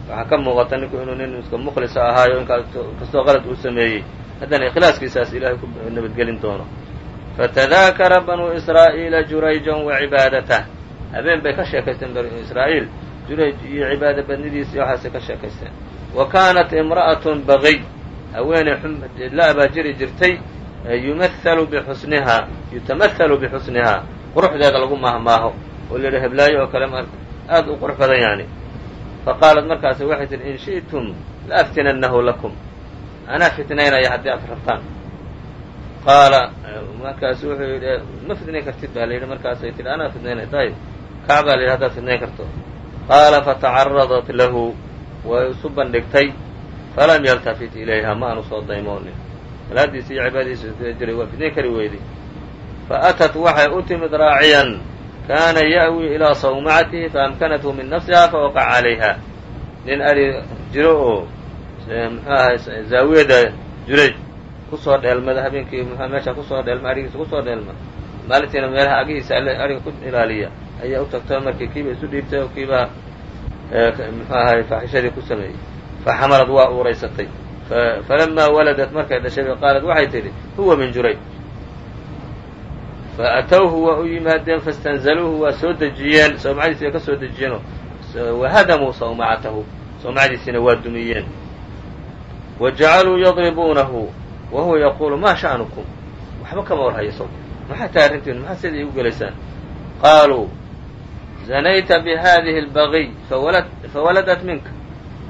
[SPEAKER 2] Waxaa ka muuqata ninku inuu nin iska mukhlisa ahaayo inkastoo qalad uu sameeyey. Haddana ikhlaaskiisaas ilaahay ku nabadgelin doono. Fatadaakara banuu israa'iila jurayjan wa cibaadatah habeen bay ka sheekaysteen banu israa'iil. Jurayj iyo cibaada badnidiisa waxaasay ka sheekaysteen. Wa kaanat imra'atun bagiy haweeney la baa jiri jirtay yumahalu bixusnihaa yutamahalu bixusnihaa quruxdeeda lagu mahmaaho oo la yidhi heblaayo oo kale aad u qurux badan yani faqaalat markaas waxay tihi in shi'tum la aftinannahu lakum anaa fitnaynaya haddii aad rabtaan qaala markaasu wuxuu yidhi ma fitnayn kartid baa la yidhi markaasay tihi anaa fitnaynay dayib kac baa la yidhi haddaad fitnayn karto qaala fatacaradat lahu way isu bandhigtay falam yaltafit ilayha ma aanu soo daymoonin salaadiisi iyo cibaadadiisa jiray? Waa fitnayn kari weyday faatat waxay u timid raaciyan. Kaana ya'wi ilaa sawmacatihi faamkanathu min nafsiha fawaqaca calayha. Nin ari jiro oo muxuu ahay zaawiyada jurayj ku soo dheelmada habeenkii m meesha ku soo dheelma arigiisa ku soo dheelma maalintiina meelaha agihiisa alle ariga ku ilaaliya. Ayaa u tagto markii kiiba isu dhiibtay oo kiibaa muxuu ahay faaxishadii ku sameeyey. Faxamalad waa uuraysatay falamaa waladat markay dhashay qaalat waxay tidhi huwa min jurayj. Faatowhu waa u yimaadeen fastanzaluuhu waa soo dejiyeen sawmacadiisi bay ka soo dejiyeenoo wahadamuu sawmacatahu sawmacadiisiina waa dumiyeen. Wa jacaluu yadribuunahu wa huwa yaquulu maa sha'nukum? Waxba kama warhayo saw maxay tahay arrintiinu maxaa siday igu gelaysaan? Qaaluu zanayta bihadihi اlbagiy fawaladat minka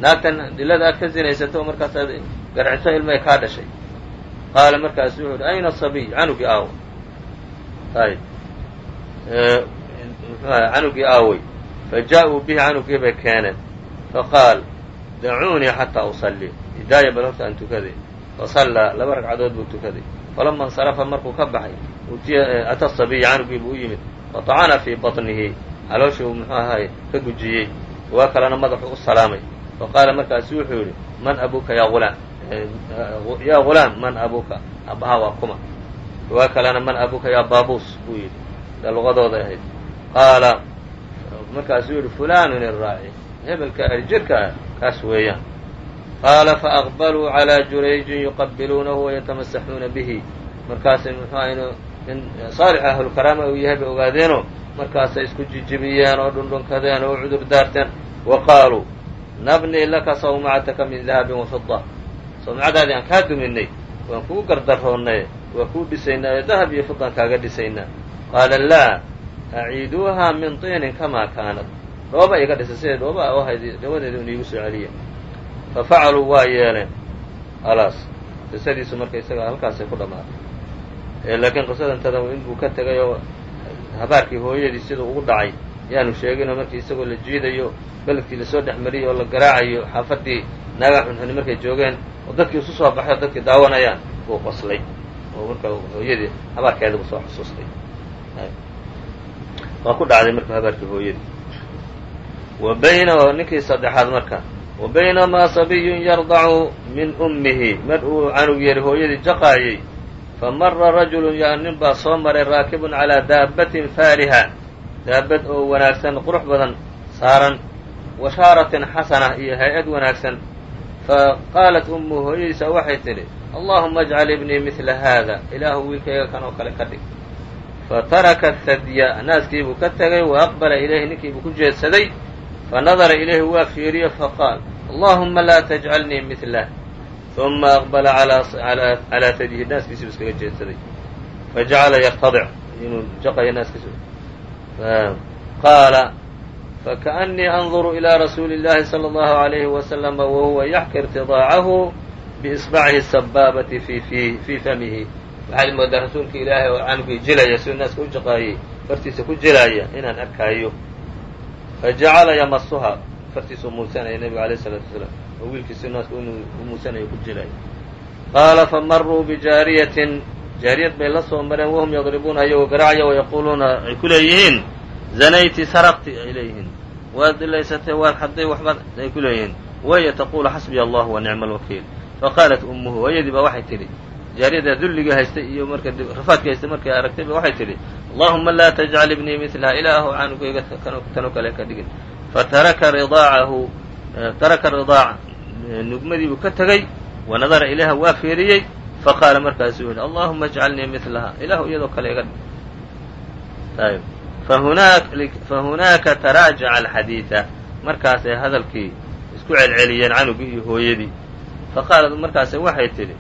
[SPEAKER 2] naagtan dhilada aad ka zinaysato oo markaasaad garciso ilmay kaa dhashay qaala markaasu wuxu uhi ayna sabiy canugii aawo ayb mxuah canugii aawey faja-uu bihi canugii bay keeneen faqaal dacuunii xataa usallii hidaaya bal horta aan tukaday fasallaa laba ragcadood buu tukaday falama insarafa markuu ka baxay utiya ata sabiy canugii buu u yimid fatacana fii baطnihi calooshii uu muxuu ahay ka gujiyey waa kalena madaxuu u salaamay faqaala markaasu wuxuu yidhi man abuka ya ulaam yaa gulaam man abuka abaha waa kuma waa kalena man abuka yaa baabuus buu yidhi da luqadooda ahayd qaala markaasuu yidhi fulanun iraaci hebelka arjirka kaas weeyaan qaala faaqbaluu calىa jurayjin yuqabiluunahu wayatamasaxuuna bihi markaasay muxuuha inu in saalix ahlukaraama uu yahay bay ogaadeenoo markaasay isku jijibiyeen oo dhundhunkadeen oo cudur daarteen wa qaaluu nabni laka sawmacataka min dahabin wafida sawmacadaadii aan kaa duminay waan kugu gardaroonnay waa kuu dhisaynaa ee dahab iyo fidan kaaga dhisaynaa qaala laa aciiduuha min tiinin kamaa kaanat dhooba iga dhisa siday dhooba u ahayd dhoobadeeda un iigu soo celiya fa facaluu waa yeeleen khalaas qisadiisu marka isaga halkaasay ku dhammaatay laakiin qisadantada inbuu ka tegay oo habaarkii hooyadii siduu ugu dhacay yaanu sheeginoo markii isagoo la jiidayo beledkii la soo dhex mariyay oo la garaacayo xaafaddii naaga xunxuni markay joogeen oo dadkii isu soo baxay oo dadkii daawanayaan buu qoslay. Oo marka hooyadii habaarkeeda buu soo xusuustay. Waa ku dhacday marka habaarkii hooyadii. Wa bayna ninkii saddexaad marka wa baynamaa sabiyun yardacu min ummihi mar uu canug yari hooyadii jaqaayey famara rajulun yaa nin baa soo maray raakibun calaa daabbatin faariha daabad oo wanaagsan qurux badan saaran washaaratin xasana iyo hay'ad wanaagsan. Faqaalat ummu hooyadiisa waxay tidhi allahuma ajcal ibnii midla haada ilaahu wiilkayga kan oo kale ka dhig. Fataraka thadya naaskiibuu ka tegay wa aqbala ilayhi ninkiibuu ku jeedsaday. Fanadara ilayhi waa fiiriye faqaal allahuma laa tajcalnii midlah uma aqbala calaa thadyihi naaskiisiibu iskaga jeedsaday. Fajacala yartadic inuu jaqayo naaskiisa qaala fakaأnii anduru ilىa rasuuli اllahi salى اllahu عalayhi waslama wahuwa yaxki irtidaacahu biisbacihi sabaabati fii famihi waxaad moodaa rasuulka ilaahay oo canugii jilaya siduu naaska u jaqaayey fartiisa ku jilaaya inaan arkaayo fajacala yamasuha fartiisuu muusanaya nebigu alayh الsalaatu wasalaam oo wiilkiisi naaska u muusanayo ku jilaya qaala famaruu bijaariyatin jaariyad bay la soo mareen wahum yadribuuna ayagoo garaacaya wayaquuluuna ay ku leeyihiin zanayti saraqti ay leeyihiin waad dilaysatay waad xadday waxbaad ay ku leeyihiin waya taquulu xasbiya allah wa nicma alwakiil faqaalat ummuhu hooyadii baa waxay tidhi jaariyadaa dulligii haystay iyo marka rafaadkii haystay markay aragtay ba waxay tidhi allahuma laa tajcal ibnii midlaha ilaahu canugayga tanoo kale ka dhigin fataraka ridaacahu taraka ridaaca nugmadiibuu ka tegey wa nadara ilayha waa fiiriyey faqaala markaasuu yihi allahuma ajcalnii midlaha ilaahu iyadoo kale iga dhig fahunaaka taraajaca alxadiida markaasay hadalkii isku celceliyeen canugii iyo hooyadii faqaalat markaase waxay tidhi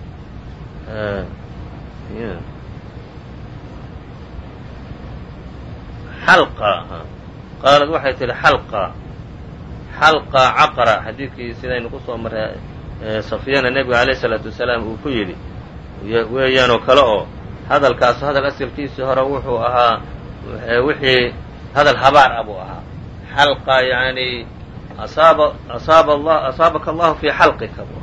[SPEAKER 2] qaalat waxay tidhi xalqa xalqa caqra xadiidkii sidaynu ku soo marray safiyana nebiga alayh isalaatu wasalaam uu ku yidhi weeyaanoo kale oo hadalkaasu hadal asalkiisii hore wuxuu ahaa wixii hadal habaar ah buu ahaa. Xalqa yani asaaba asaabaka allahu fii xalqika buu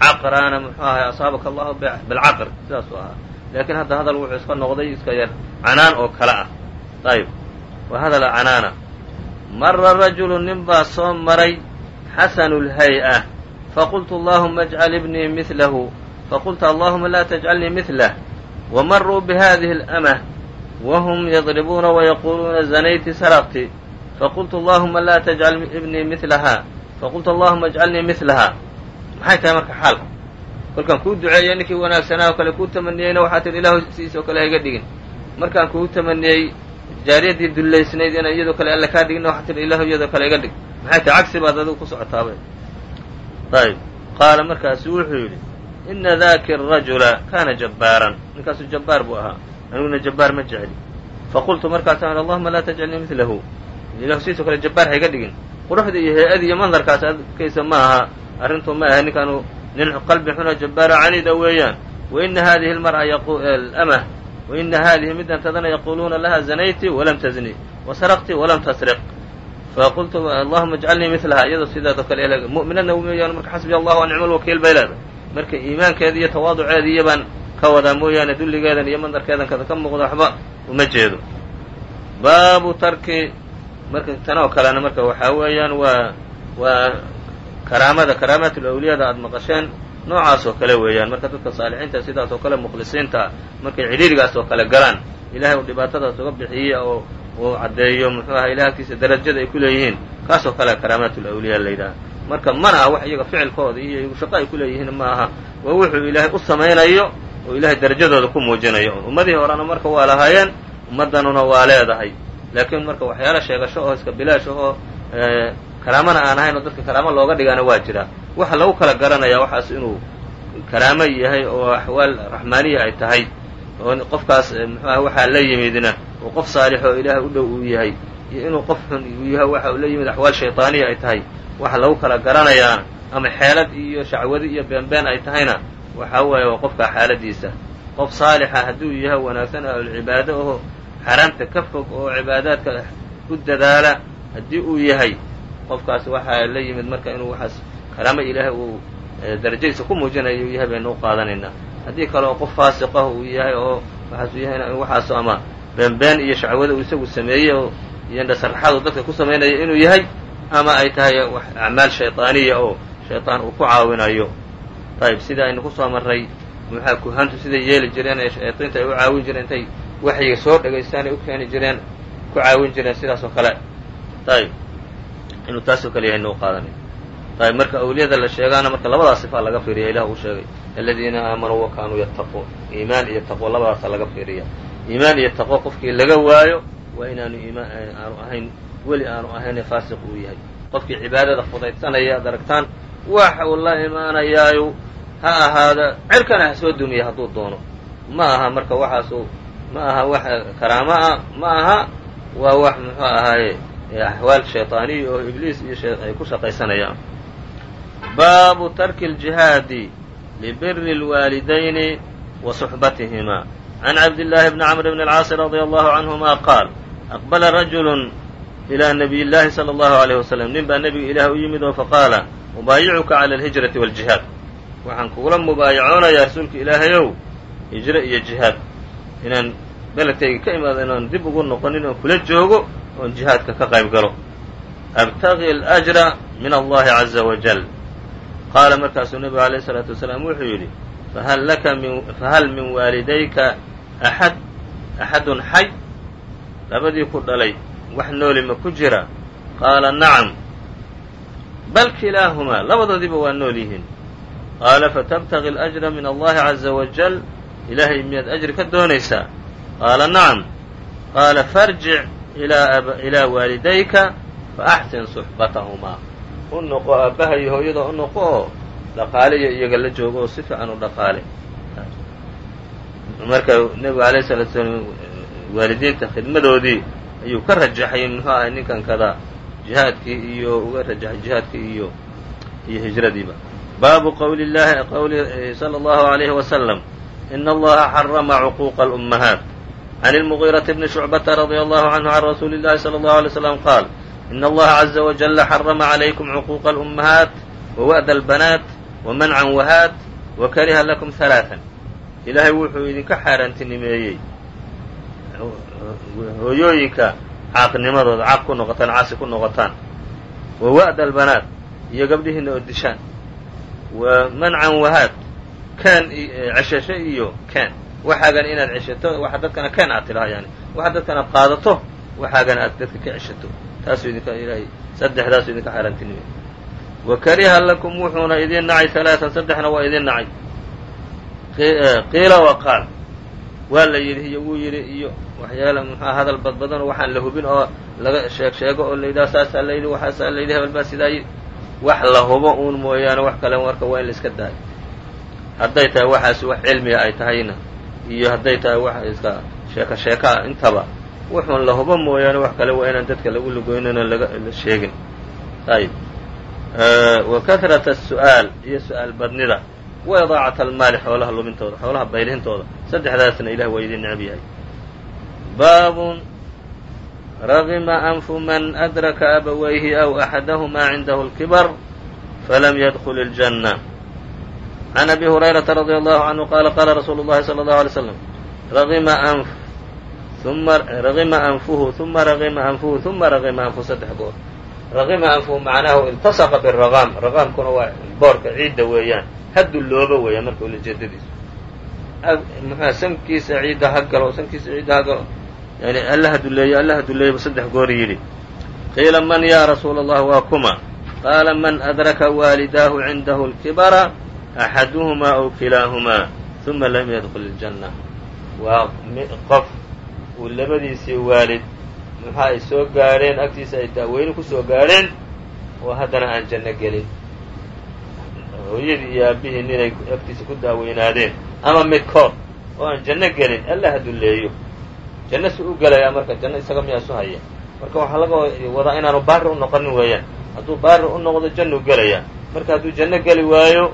[SPEAKER 2] caqraana muxuu ahay asaabaka allahu bilcaqr sidaasuu ahaa. Laakiin hadda hadal wuxuu iska noqday iska yar canaan oo kale ah. Ayb waa hadal canaana. Mara rajulu nin baa soo maray xasanu lhay-a faqultu allahuma ajcal ibnii midlahu faqulta allahuma laa tajcalnii midlah wamaruu bihadihi اlamah whm yadribuuna wayaquuluuna zanayti saraqti faqultu allahuma laa tajcal ibnii midlaha faqultu allahuma ajcalnii midlaha maxay tahay marka xaalka kolkaan kuu duceeyey ninkii wanaagsanaa oo kale kuu tamaniyeyna waxaa tihi ilahu sidiisoo kale hayga dhigin markaan kuu tamaniyey jaariyaddii dullaysnayd ina iyadoo kale alle kaa dhigina waxaa tihi ilahu iyadoo kale iga dhig maxay tahay cagsi baad adigu ku socotaaba ayb qaala markaasu wuxuu yidhi ina daki rajula kana jabbaaran ninkaasu jabbaar buu ahaa. Aniguna jabbaar ma jecli. Faqultu markaasaan allahuma laa tajcalnii midlahu ilahu sidiisoo kale jabbaar hayga dhigin. Quruxda iyo hay'ada iyo mandarkaas adkaysa ma aha. Arrintu ma aha ninkaanu nin qalbi xuna jabbaara canida weeyaan. Waina hadihi lmar'a amah waina hadihi midan tadana yaquuluuna laha zanayti walam tazni. Wasaraqti walam tasriq. Faqultu allahuma ajcalnii midlaha iyadoo sidaasoo kale mu'minadna weeyaan marka xasbiya allah wa nicma alwakiil bay leedahay marka iimaankeeda iyo tawaaduceeda iyo baan ka wadaa mooyaane dulligeedan iyo mandarkeedan kada ka muuqda waxba uma jeedo. Baabu tarki marka tanoo kalena marka waxaa weeyaan waa waa karaamada karaamaat ulawliyada aada maqasheen noocaas oo kale weeyaan. Marka dadka saalixiinta sidaas oo kale mukhlisiinta markay cidhiirigaas oo kale galaan ilahay uu dhibaatadaas uga bixiye oo uu caddeeyo muxuu aha ilahay agtiisa darajada ay ku leeyihiin. Kaasoo kale karaamaat ulawliya la yidhaha marka mana ah wax iyaga ficilkooda iyo shaqo ay ku leeyihiin ma aha. Waa wuxuu ilaahay u samaynayo oo ilahay darajadooda ku muujinayo. Ummadihii horena marka waa lahaayeen ummaddanuna waa leedahay. Laakiin marka waxyaala sheegasho oo iska bilaash oo karaamana aan ahayn oo dadka karaamo looga dhigaana waa jira. Waxa lagu kala garanaya waxaas inuu karaamo yahay oo axwaal raxmaaniya ay tahay. Oo qofkaas muxuu ah waxaa la yimidna oo qof saalix oo ilaahay u dhow uu yahay. Iyo inuu qof xun uu yahay waxa uu la yimid axwaal shayطaaniya ay tahay waxa lagu kala garanayaa ama xeelad iyo shacwadi iyo beenbeen ay tahayna waxa weeye waa qofkaa xaaladiisa. Qof saalixa hadduu yahay wanaagsan ahlulcibaado oo xaaraamta ka fog oo cibaadaadka u dadaala haddii uu yahay qofkaas waxaa la yimid marka inuu waxaas karaamo ilaahay uu darajadiisa ku muujinayo uu yahay baynu u qaadanaynaa haddii kale oo qof faasiqah uu yahay oo waxaasuu yahay waxaas ama beenbeen iyo shacwada uu isagu sameeyey oo iyo indhasarraxaadu dadka ku samaynaya inuu yahay ama ay tahay acmaal shayطaaniya oo shayطaan uu ku caawinayo. Ayb sida aynu ku soo marray maxaa kuhantu siday yeeli jireen ee shayaadiinta ay u caawin jireen intay waxyiga soo dhagaystaan ay u keeni jireen ku caawin jireen sidaas oo kale. Ayb inuu taasoo kale yahay noo qaadanay. Ayb marka awliyada la sheegaana marka labadaas sifaa laga fiiriya ilah uu sheegay aladiina aamanuu wa kaanuu yattaquun iimaan iyo taqwo labadaasa laga fiiriya. Iimaan iyo taqwo qofkii laga waayo waa inaanu iimaan aanu ahayn weli aanu ahayn faasiq uu yahay qofkii cibaadada fudaydsanaya ad aragtaan wax uu la imaanayaayu ha ahaada cirkana ha soo dumiya hadduu doono ma aha marka waxaasu ma aha wax karaamo ah ma aha waa wax muxuu ahaaye axwaal shayطaaniya oo ibliis iyo ay ku shaqaysanayaan baabu tarki اljihaadi libiri اlwaalidayni wa suxbatihima can cabdillaahi bni camr bn اlcaas radي allahu canهuma qaal aqbala rajulu ilى nabiy llaahi salى اllahu عalيyه waslm nin baa nebiga ilaah u yimid oo faqaala ubaayicuka cala alhijrati wاljihaad waxaan kugula mubaayacoonayaa rasuulka ilaahayow hijro iyo jihaad inaan beledkayga ka imaado inaan dib ugu noqonin oon kula joogo oon jihaadka ka qayb galo abtagi اlأjra min allahi caza wajal qaala markaasuu nebigu alayh الsalaatu wasalaam wuxuu yidhi fahal laka min fahal min waalidayka axad axadun xay labadii ku dhalay wax nooli ma ku jira? Qaala nacam. Bal kilaahumaa labadoodiiba waa nool yihiin. Qaala fatabtagi اlأjra min allahi caza wajal ilaahay miyaad ajri ka doonaysaa? Qaala nacam. Qaala farjic ilaa waalidayka faaxsin suxbatahumaa. U noqo aabbaha iyo hooyada u noqo oo dhaqaaliya iyaga la joogo oo si fiican u dhaqaale. Marka nebigu alayh salatu salaam waalidiinta khidmadoodii ayuu ka rajaxay muxuu ahay ninkan kada jihaadkii iyo uga rajaxay jihaadkii iyo iyo hijradiiba baabu qawli llahi qawli salى اllahu عalayhi wasalam in allaha xarama cuquuqa اlأmmahaat can اlmugiiraةi bni shucbata radي allahu canhu can rasuuli اllahi salى اllahu عalيه slam qaal in allaha caza wajala xarama calaykum cuquuqa اlأmmahaat wawa'da اlbanaat wamancan wahaat wakariha lakum halaaثan ilaahay wuxuu idinka xaaraantinimeeyey hooyooyinka caaqnimadooda caaq ku noqotaan caasi ku noqotaan. Wa wa'da albanaat iyo gabdhihiina oo dishaan. Wa mancan wahaad keen ceshasho iyo keen waxaagan inaad ceshato waxa dadkana keen aad tidhaha yani waxa dadkan aad qaadato waxaagan aad dadka ka ceshato. Taasuu idinka ilaahay saddexdaasuu idinka xaaraantinimeeyey wa kariha lakum wuxuuna idin nacay halaatan saddexna waa idin nacay. Qiila wa qaal waa la yidhi iyo wuu yidhi iyo waxyaala muxua hadal badbadan oo waxaan la hubin oo laga sheeg sheego oo la saasaa la yidhi waxaasaa la yidhi hebel baa sidaa yidhi. Wax la hubo uun mooyaane wax kale marka waa in la iska daayo hadday tahay waxaasi wax cilmiga ay tahayna iyo hadday tahay wax iska sheeka ah intaba wuxuun la hubo mooyaane wax kale waa inaan dadka lagu lugoynano laga la sheegin. Ayib wa kahrata asu'aal iyo su'aal badnida wa idaacat almaali xoolaha lumintooda xoolaha baylihintooda saddexdaasna ilah waa idin necab yahay baabun ragima anfu man adraka abawayhi aw axadahumaa cindahu اlkibar falam yadkul اljanna can abi hurayrata radi allahu canhu qaala qaala rasuulu llahi salى اllahu alay slam ragima anf uma ragima anfuhu uma ragima anfuhu uma ragima anfuhu saddex goor ragima anfuhu macnahu iltasaqa biraqaam raqaamkuna waa boorka ciidda weeyaan. Hadullooba weeyaan marka ulajeedadiisu muxua sankiisa ciidda ha galo sankiisa ciidda ha galo. Yani alla haduleeyo alla haduleeyaba saddex goor yidhi. Qiila man yaa rasuula allah waa kuma? Qaala man adraka waalidaahu cindahu اlkibara axaduhumaa aw kilaahumaa uma lam yadkul iljanna waa qof uu labadiisii waalid muxa ay soo gaadheen agtiisa ay daaweyne ku soo gaadheen oo haddana aan janno gelin. Hooyadii iyo aabbihii ninay agtiisa ku daaweynaadeen ama midkood oo aan janno gelin alla haduleeyo janno si u gelayaa marka janno isaga miyaa isu haya marka waxaa laga wadaa inaanu baari u noqonin weeyaan. Hadduu baari u noqdo jannuu gelayaa. Marka hadduu janno geli waayo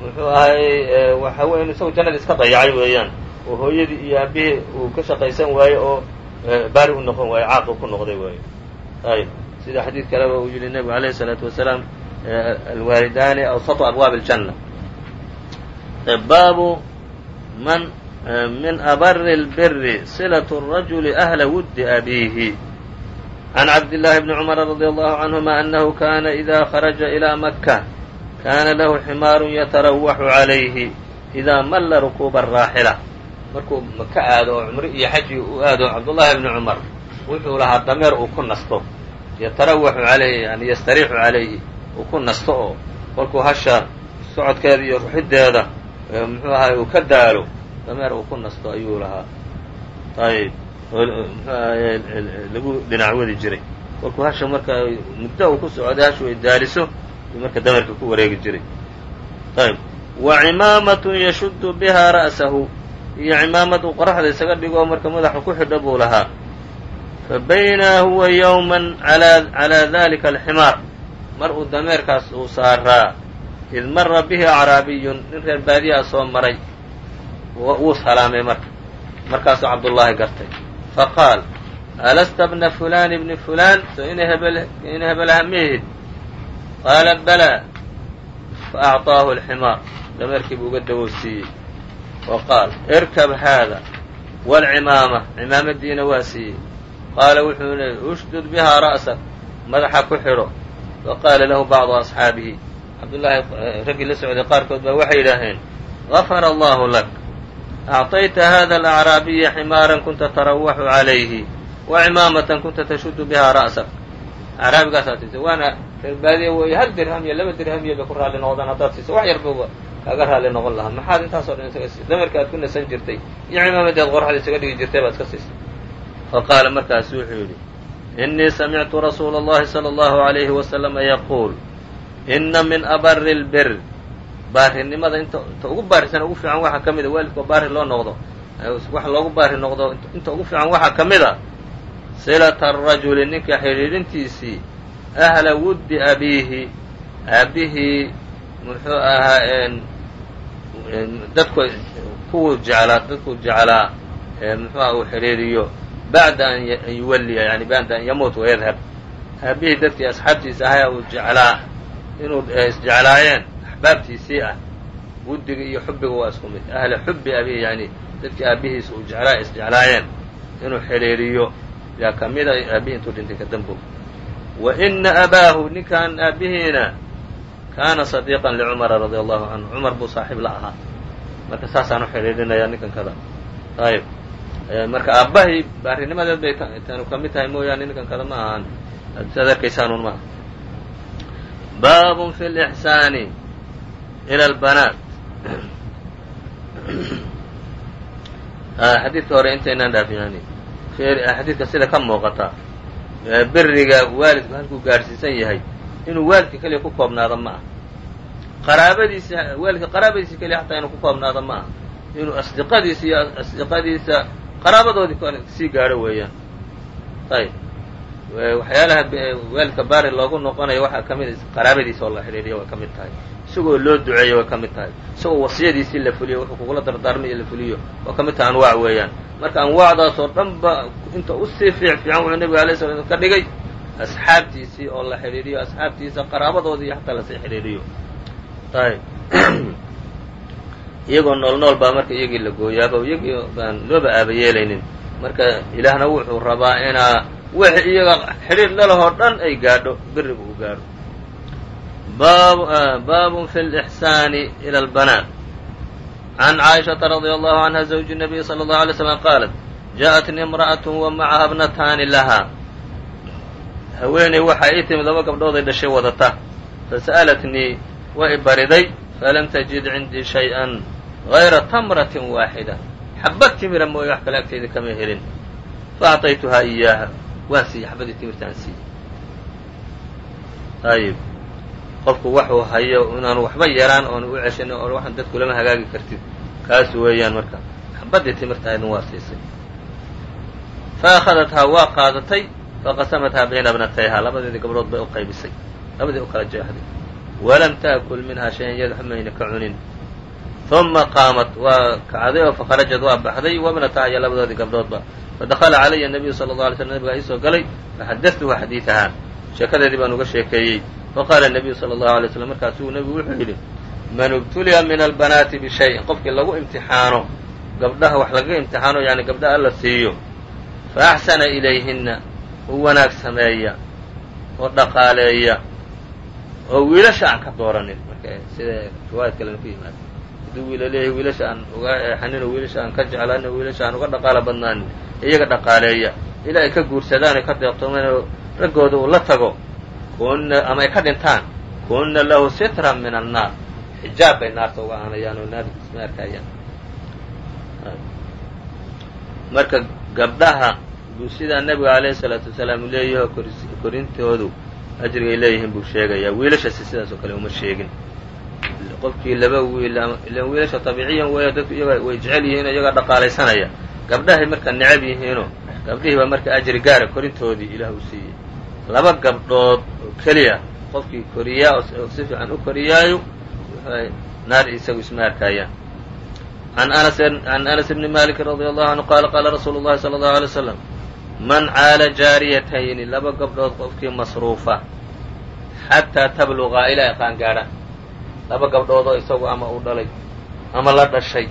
[SPEAKER 2] muxuu ahay waxa wey inu isagu jannada iska dayacay weeyaan. Oo hooyadii iyo aabihii uu ka shaqaysan waayo oo baari u noqon waayo caaqi ku noqday waayo ayb sida xadiid kaleba uu yihi nebigu alayhi الsalaatu wasalaam alwaalidaani awsatu abwaab اljanna baabu man min abari اlbiri silaة الrajuli ahla wuddi abiihi عن cabd للhi بن cمر رضي الله عنهma أنه kاna إذا خرجa إلى مكة kاna lahu xmاar yتrawح عalayه إdaa mla ركوب الراaxلة markuu ka aado oo cumre iyo xaji u aado cabdullahi bni cumar wuxuu lahaa dameer uu ku nasto yatarawaxu calayhi yani yastariixu calayhi uu ku nasto oo kolkuu hasha socodkeeda iyo ruxiddeeda muxuu ahay uu ka daalo dameer uu ku nasto ayuu lahaa. Ayb muxuu ahaye lagu dhinacwadi jiray. Kolkuu hasha marka muddo uu ku socday hashu ay daaliso marka dameerka ku wareegi jiray. Ayb wa cimaamatun yashuddu biha ra'sahu iyo cimaamad uu qoraxda isaga dhigo marka madaxa ku xidho buu lahaa. Fa baynaa huwa yowman calaa dalika alximaar. Mar uu dameerkaas uu saaraa. Id mara bihi acraabiyun nin reer baadiyaa soo maray. Wuu salaamay marka. Markaasuu cabdullaahi gartay. Faqaal alasta bna fulaan bni fulaan? So ina hebina hebelaha mihid qaala balaa faacطaahu alximaar. Dameerkii buu uga dawowsiiyey wa qaal irkab haada waalcimaama cimaamadiina waa siiyey qaala wuxuu leeyay ushdud bihaa ra'sak madaxa ku xidho faqaala lahu bacdu asxaabihi cabdullaahi raggii la socday qaarkood baa waxay yidhaaheen gafara allahu lak acطayta hada alacraabiya ximaaran kunta tarawaxu calayhi wa cimaamatan kunta tashudu bihaa ra'sak acraabigaasaa siisay waana reer baadiya weeye hal dirham iyo laba dirham iyo bay ku raalli noqdaan haddaad siiso wax yarba kaaga raalli noqon lahaa maxaad intaasoo dhan isaga siisay damarka aad ku nasan jirtay iyo cimaamaddii aad qoraxda isaga dhigi jirtay baad iska siisay faqaala markaasu wuxuu yidhi inii samictu rasuula اllahi salى اllahu عalayhi wasalama yaquul ina min abari اlbir baarinimada inta inta ugu baarisan ugu fiican waxaa ka mida waalidkoo baari loo noqdo wax loogu baari noqdo inta ugu fiican waxaa ka mid a silata arajuli ninka xidhiidhintiisii ahla wuddi abiihi aabihii muxuu ahaa dadku kuwuu jeclaa dadkuu jeclaa muxuuha uu xidhiiriyo bacda an yuwalliya yani bacda an yamuut wayadhab aabihii dadkii asxaabtiisa ahaa uu jeclaa inuu isjeclaayeen axbaabtiisii ah wuddiga iyo xubbiga waa isku mid. Ahla xubbi abihi yani dadkii aabihiisa uu jeclaa isjeclaayeen inuu xidhiiriyo yaa ka mida aabihii intuu dhintay ka dambo wa ina abaahu ninkan aabihiina kaana sadiiqan licumara radia allahu canhu cumar buu saaxiib la ahaa. Marka saasaan u xidhiidhinayaa ninkan kada ayb marka aabbahay baarinimadeed bay tanu ka mid tahay mooyaane ninkan kada ma ahaan saad arkaysaanun maaha baabun fi lixsaani ila albanaat. Xadiidka hore intaynaan dhaafin yani xadiidka sida ka muuqata. Beriga waalidku halkuu gaadhsiisan yahay inuu waalidka keliya ku koobnaado ma aha. Qaraabadiisa waalidka qaraabadiisa keliya xataa inuu ku koobnaado ma aha. Inuu asdiqadiisa iyo asdiqadiisa qaraabadoodii sii gaadho weeyaan. Ayb waxyaalaha waalidka baari loogu noqonayo waxaa ka mid qaraabadiisa oo la xidhiiriya way ka mid tahay. Isagoo loo duceeyo way ka mid tahay. Isagoo wasiyadiisii la fuliyo wuxuu kugula dardaarmay la fuliyo waa ka mid tahay anwaac weeyaan. Marka anwaacdaas oo dhan ba inta u sii fiic fiican wuxuu nebiga alay sla ka dhigay asxaabtiisii oo la xidhiiriyo asxaabtiisa qaraabadoodii iyo xataa lasii xidhiiriyo ayb iyagoo nool nool baa marka iyagii la gooyaaba iyagii baan looba aaba yeelaynin marka ilaahna wuxuu rabaa inaa wix iyaga xidhiir lalahoo dhan ay gaadho beriga uu gaadho baabun fi lإxsaani ilى اlbanaat can caaishaةa radia allahu canha zawji الnabiy salى اllahu alay slam qaalat jaءatnii imra'aة wa macaha bnataani lahaa haweeney waxaa ii timid laba gabdhooday dhashay wadata. Fasa'alatnii way bariday falam tajid cindii shay-an غayra tamratin waaxida xabad timira mooye wax kale agtayda kama helin. Faacطaytuhaa iyaaha. Waan siiyey xabadii timirtaan siiyey. Ayib qofku waxuu hayo inaanu waxba yaraan oon u ceshanin oo waxaan dadku lama hagaagi kartid. Kaas weeyaan marka. Xabadii timirta aydin waa siisay fa akhadathaa waa qaadatay faqasamathaa bayna bnatayhaa labadeedii gabdhood bay u qaybisay labadii u kala jeexday walam taakul minhaa shayan yad xumayna ka cunin uma qaamat waa kacday oo fakharajad waa baxday wabnataha iyo labadoodii gabdhoodba fadakhala calaya nabiyu sala اlه alay slm nabigaa iisoo galay faxadatuhu xadiidahaa sheekadeedii baan uga sheekeeyey faqaala nabiyu sala allahu alay slam markaasuu nebigu wuxuu yidhi man ibtuliya min albanaati bishayin qofkii lagu imtixaano gabdhaha wax lagaga imtixaano yani gabdhaha alla siiyo fa axsana ilayhinna oo wanaag sameeya oo dhaqaaleeya oo wiilasha aan ka dooranin. Marka sida riwaayad kalena ku yimaada hadduu wiila leeyahay wiilasha aan uga eexanin oo wiilasha aan ka jeclaanin oo wiilasha aan uga dhaqaala badnaanin iyaga dhaqaaleeya. Ilaa ay ka guursadaan ay ka deeqtoomaan oo raggooda uu la tago kuna ama ay ka dhintaan kuna lahu sitran min annaar. Xijaab bay naarta uga aanayaan oo naarta isma arkayaan marka gabdhaha sidaa nebiga alayhi salaatu wasalaam leeyaho korintoodu ajrigay leeyihiin buu sheegayaa wiilashasi sidaas oo kale uma sheegin. Qofkii laba wiil ilan wiilasha tabiiciyan weeya dadku iyaga way jecel yihiin oo iyagaa dhaqaalaysanaya. Gabdhahay marka necab yihiinoo gabdhihii baa marka ajri gaara korintoodii ilaah uu siiyey. Laba gabdhood oo keliya qofkii koriyaa oo si fiican u koriyaayo naar isagu isma arkayaan an anas bni malik radi allahu canhu qaala qaala rasuulu llahi sala allahu alay slam man caala jaariyatayni laba gabdhood qofkii masruufa xataa tabluqaa ilaa ay qaangaadhaan laba gabdhood oo isagu ama uu dhalay ama la dhashay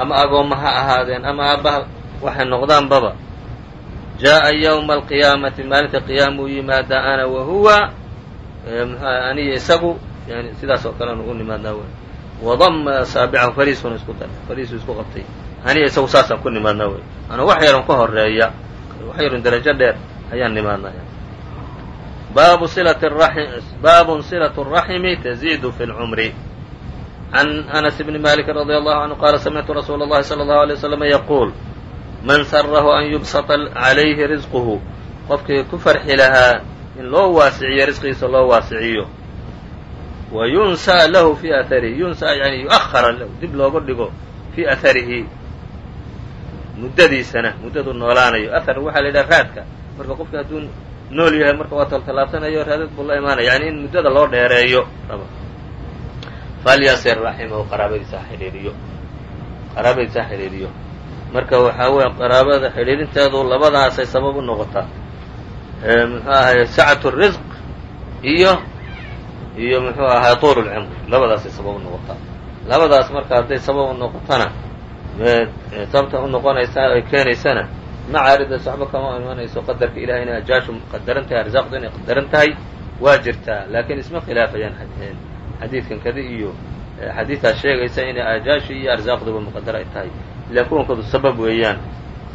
[SPEAKER 2] ama agoomma ha ahaadeen ama aabbaha waxay noqdaanbaba jaa'a yowma alqiyaamati maalinta qiyaamuu yimaada ana wa huwa aniyo isagu yani sidaas oo kalean ugu nimaadnaa wey wadama asaabicahu fariisuna isku dar fariisu isku qabtay. Aniyo isagu saasaan ku nimaadnaa wey ana wax yaran ka horreeya wax yarun darajo dheer ayaan nimaadnaya baabu silati baabun silatu الraximi taziidu fi اlcumri can anas bni maliki radi allahu canhu qaala samictu rasuula اllahi salى اllahu alay waslam yaquul man sarahu an yubsata calayhi risquhu qofkii ku farxi lahaa in loo waasiciyo risqigiisa loo waasiciyo wa yunsa'a lahu fii atharihi yunsa'a yani yu'ahara lahu dib loogu dhigo fii atharihi muddadiisana muddadu noolaanayo. Ahar waxaa la yidhaha raadka. Marka qofka hadduu nool yahay marka waa taltallaabsanayo raadad buu la imaanaya. Yani in muddada loo dheereeyo. Raba. Falyasir raximahu qaraabadiisa xidhiiriyo qaraabadiisa ha xidhiiriyo marka waxaa weeye qaraabada xidhiirinteedu labadaasay sabab u noqotaa. Muxuu ahay sacatu risq iyo iyo muxuu ahay tuul lcumr labadaasay sabab u noqotaa. Labadaas marka hadday sabab u noqotana sababta u noqonaysa ay keenaysana macaaridaas waxba kama imanayso qadarka ilahay inay ajaashu qadaran tahay arsaaqdu inay qadaran tahay waa jirtaa laakiin isma khilaafayaan xadiidkan kada iyo xadiidtaas sheegaysa inay ajaashi iyo arsaaqduba muqadar ay tahay. Ilaan kuwankoodu sabab weeyaan.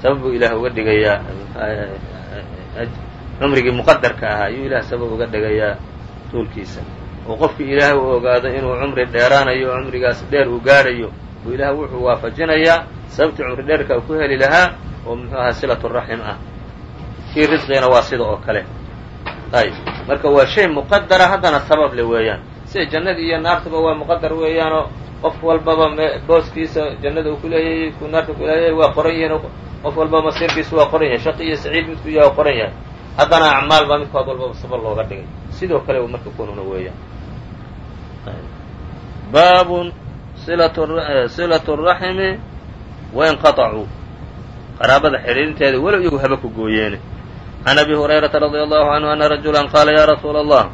[SPEAKER 2] Sabab buu ilaah uga dhigayaa cumrigii muqadarka ahaa ayuu ilaah sabab uga dhigayaa tuulkiisa. Oo qofkii ilaahay uu ogaado inuu cumri dheeraanayo oo cumrigaas dheer uu gaadhayo buu ilaah wuxuu waafajinayaa sababtii cumri dheerka uu ku heli lahaa oo muxuu ahaa silatu raxim ah. Kii risqigana waa sida oo kale. Ayb marka waa shay muqadara haddana sabab le weeyaan. Sida jannadii iyo naartaba waa muqadar weeyaanoo qof walbaba booskiisa jannada uu ku ku naarta ku leeyahay waa qoran yihiin qof walbaba masiirkiisa waa qoran yahay shaqi iyo saciid midku yahay waa qoran yahay. Haddana acmaal baa midkood walbaba sabab looga dhigay. Sidoo kale marka kununa weeyaan baabun silatu الraximi wainqaطacuu qaraabada xidhiirinteeda walow iyagu haba ku gooyeene can abi hurayrata radi allahu canhu ana rajula qaala ya rasuula allah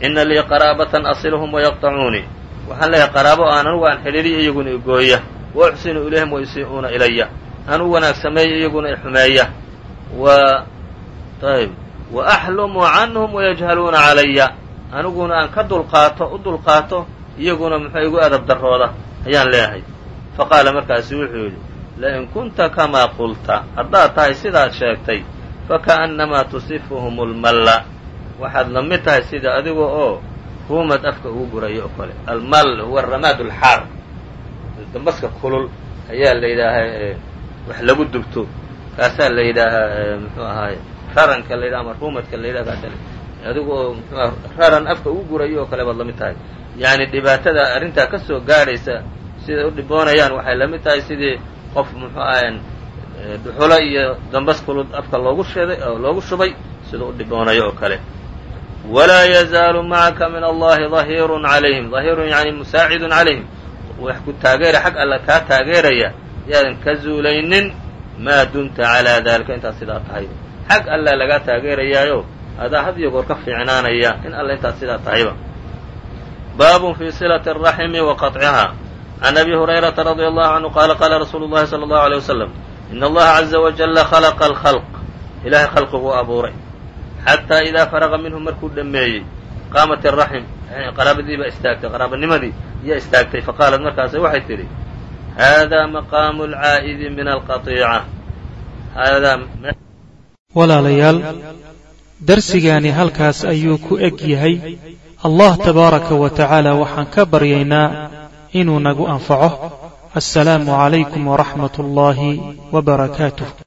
[SPEAKER 2] ina lii qaraabatan asilhum wayaqطacuunii waxaan leeyahay qaraabo aan anugu aan xidhiiriyo iyaguna igooya wa uxsinu ilayhim wayusii'uuna ilaya anuu wanaag sameeya iyaguna ixumeeya wa ayb wa axlumu canhum wayajhaluuna calaya aniguna aan ka dulqaato u dulqaato iyaguna muxuu igu adab darooda ayaan leeyahay fa qaala markaasu wuxuu yidhi lain kunta kamaa qulta. Haddaad tahay sidaad sheegtay faka'annamaa tusifuhum almalla waxaad la mid tahay sida adigu oo ruumad afka ugu burayo oo kale. Almal huwa ramaad alxaar dambaska kulul ayaa la yidhaahaa wax lagu dubto. Kaasaa la yidhaahaa muxuu ahaaye raranka la yidhaha ama ruumadka la yidhaha kaasa adiga oo muxuuah raran afka ugu burayo oo kale baad la mid tahay yacni dhibaatada arrintaa ka soo gaadhaysa siday u dhiboonayaan waxay la mid tahay sidii qof muxuu ahayn dhuxulo iyo dambas kulud afka loogu sheeday oo loogu shubay sida u dhiboonayo oo kale. Walaa yazaalu macaka min allahi dahiirun calayhim dahiirun yani musaacidun calayhim. Wax ku taageera xag alla kaa taageeraya yaadan ka zuulaynin maa dumta calaa dalika intaad sidaa tahay. Xag alla lagaa taageerayaayo adaa had iyo goor ka fiicnaanaya in alla intaad sidaa tahayba baabun fi silati الraximi wa qaطciha can abi hurayrata radi allahu canhu qaala qaala rasuulu llahi salى allahu alيه wasalam in allaha caza wajala khalaqa alkhalq ilahay khalqiguu abuuray xataa idaa faraqa minhu markuu dhammeeyey qaamat araxim qaraabadii baa istaagtay qaraabanimadii iyaa istaagtay faqaalat markaase waxay tidhi haadaa maqaamu alcaa'idi min alqaiica
[SPEAKER 1] walaalayaal darsigaani halkaas ayuu ku eg yahay allah tabaaraka wa tacaala waxaan ka baryaynaa inuu nagu anfaco. Assalaamu calaykum waraxmat ullaahi wa barakaatuh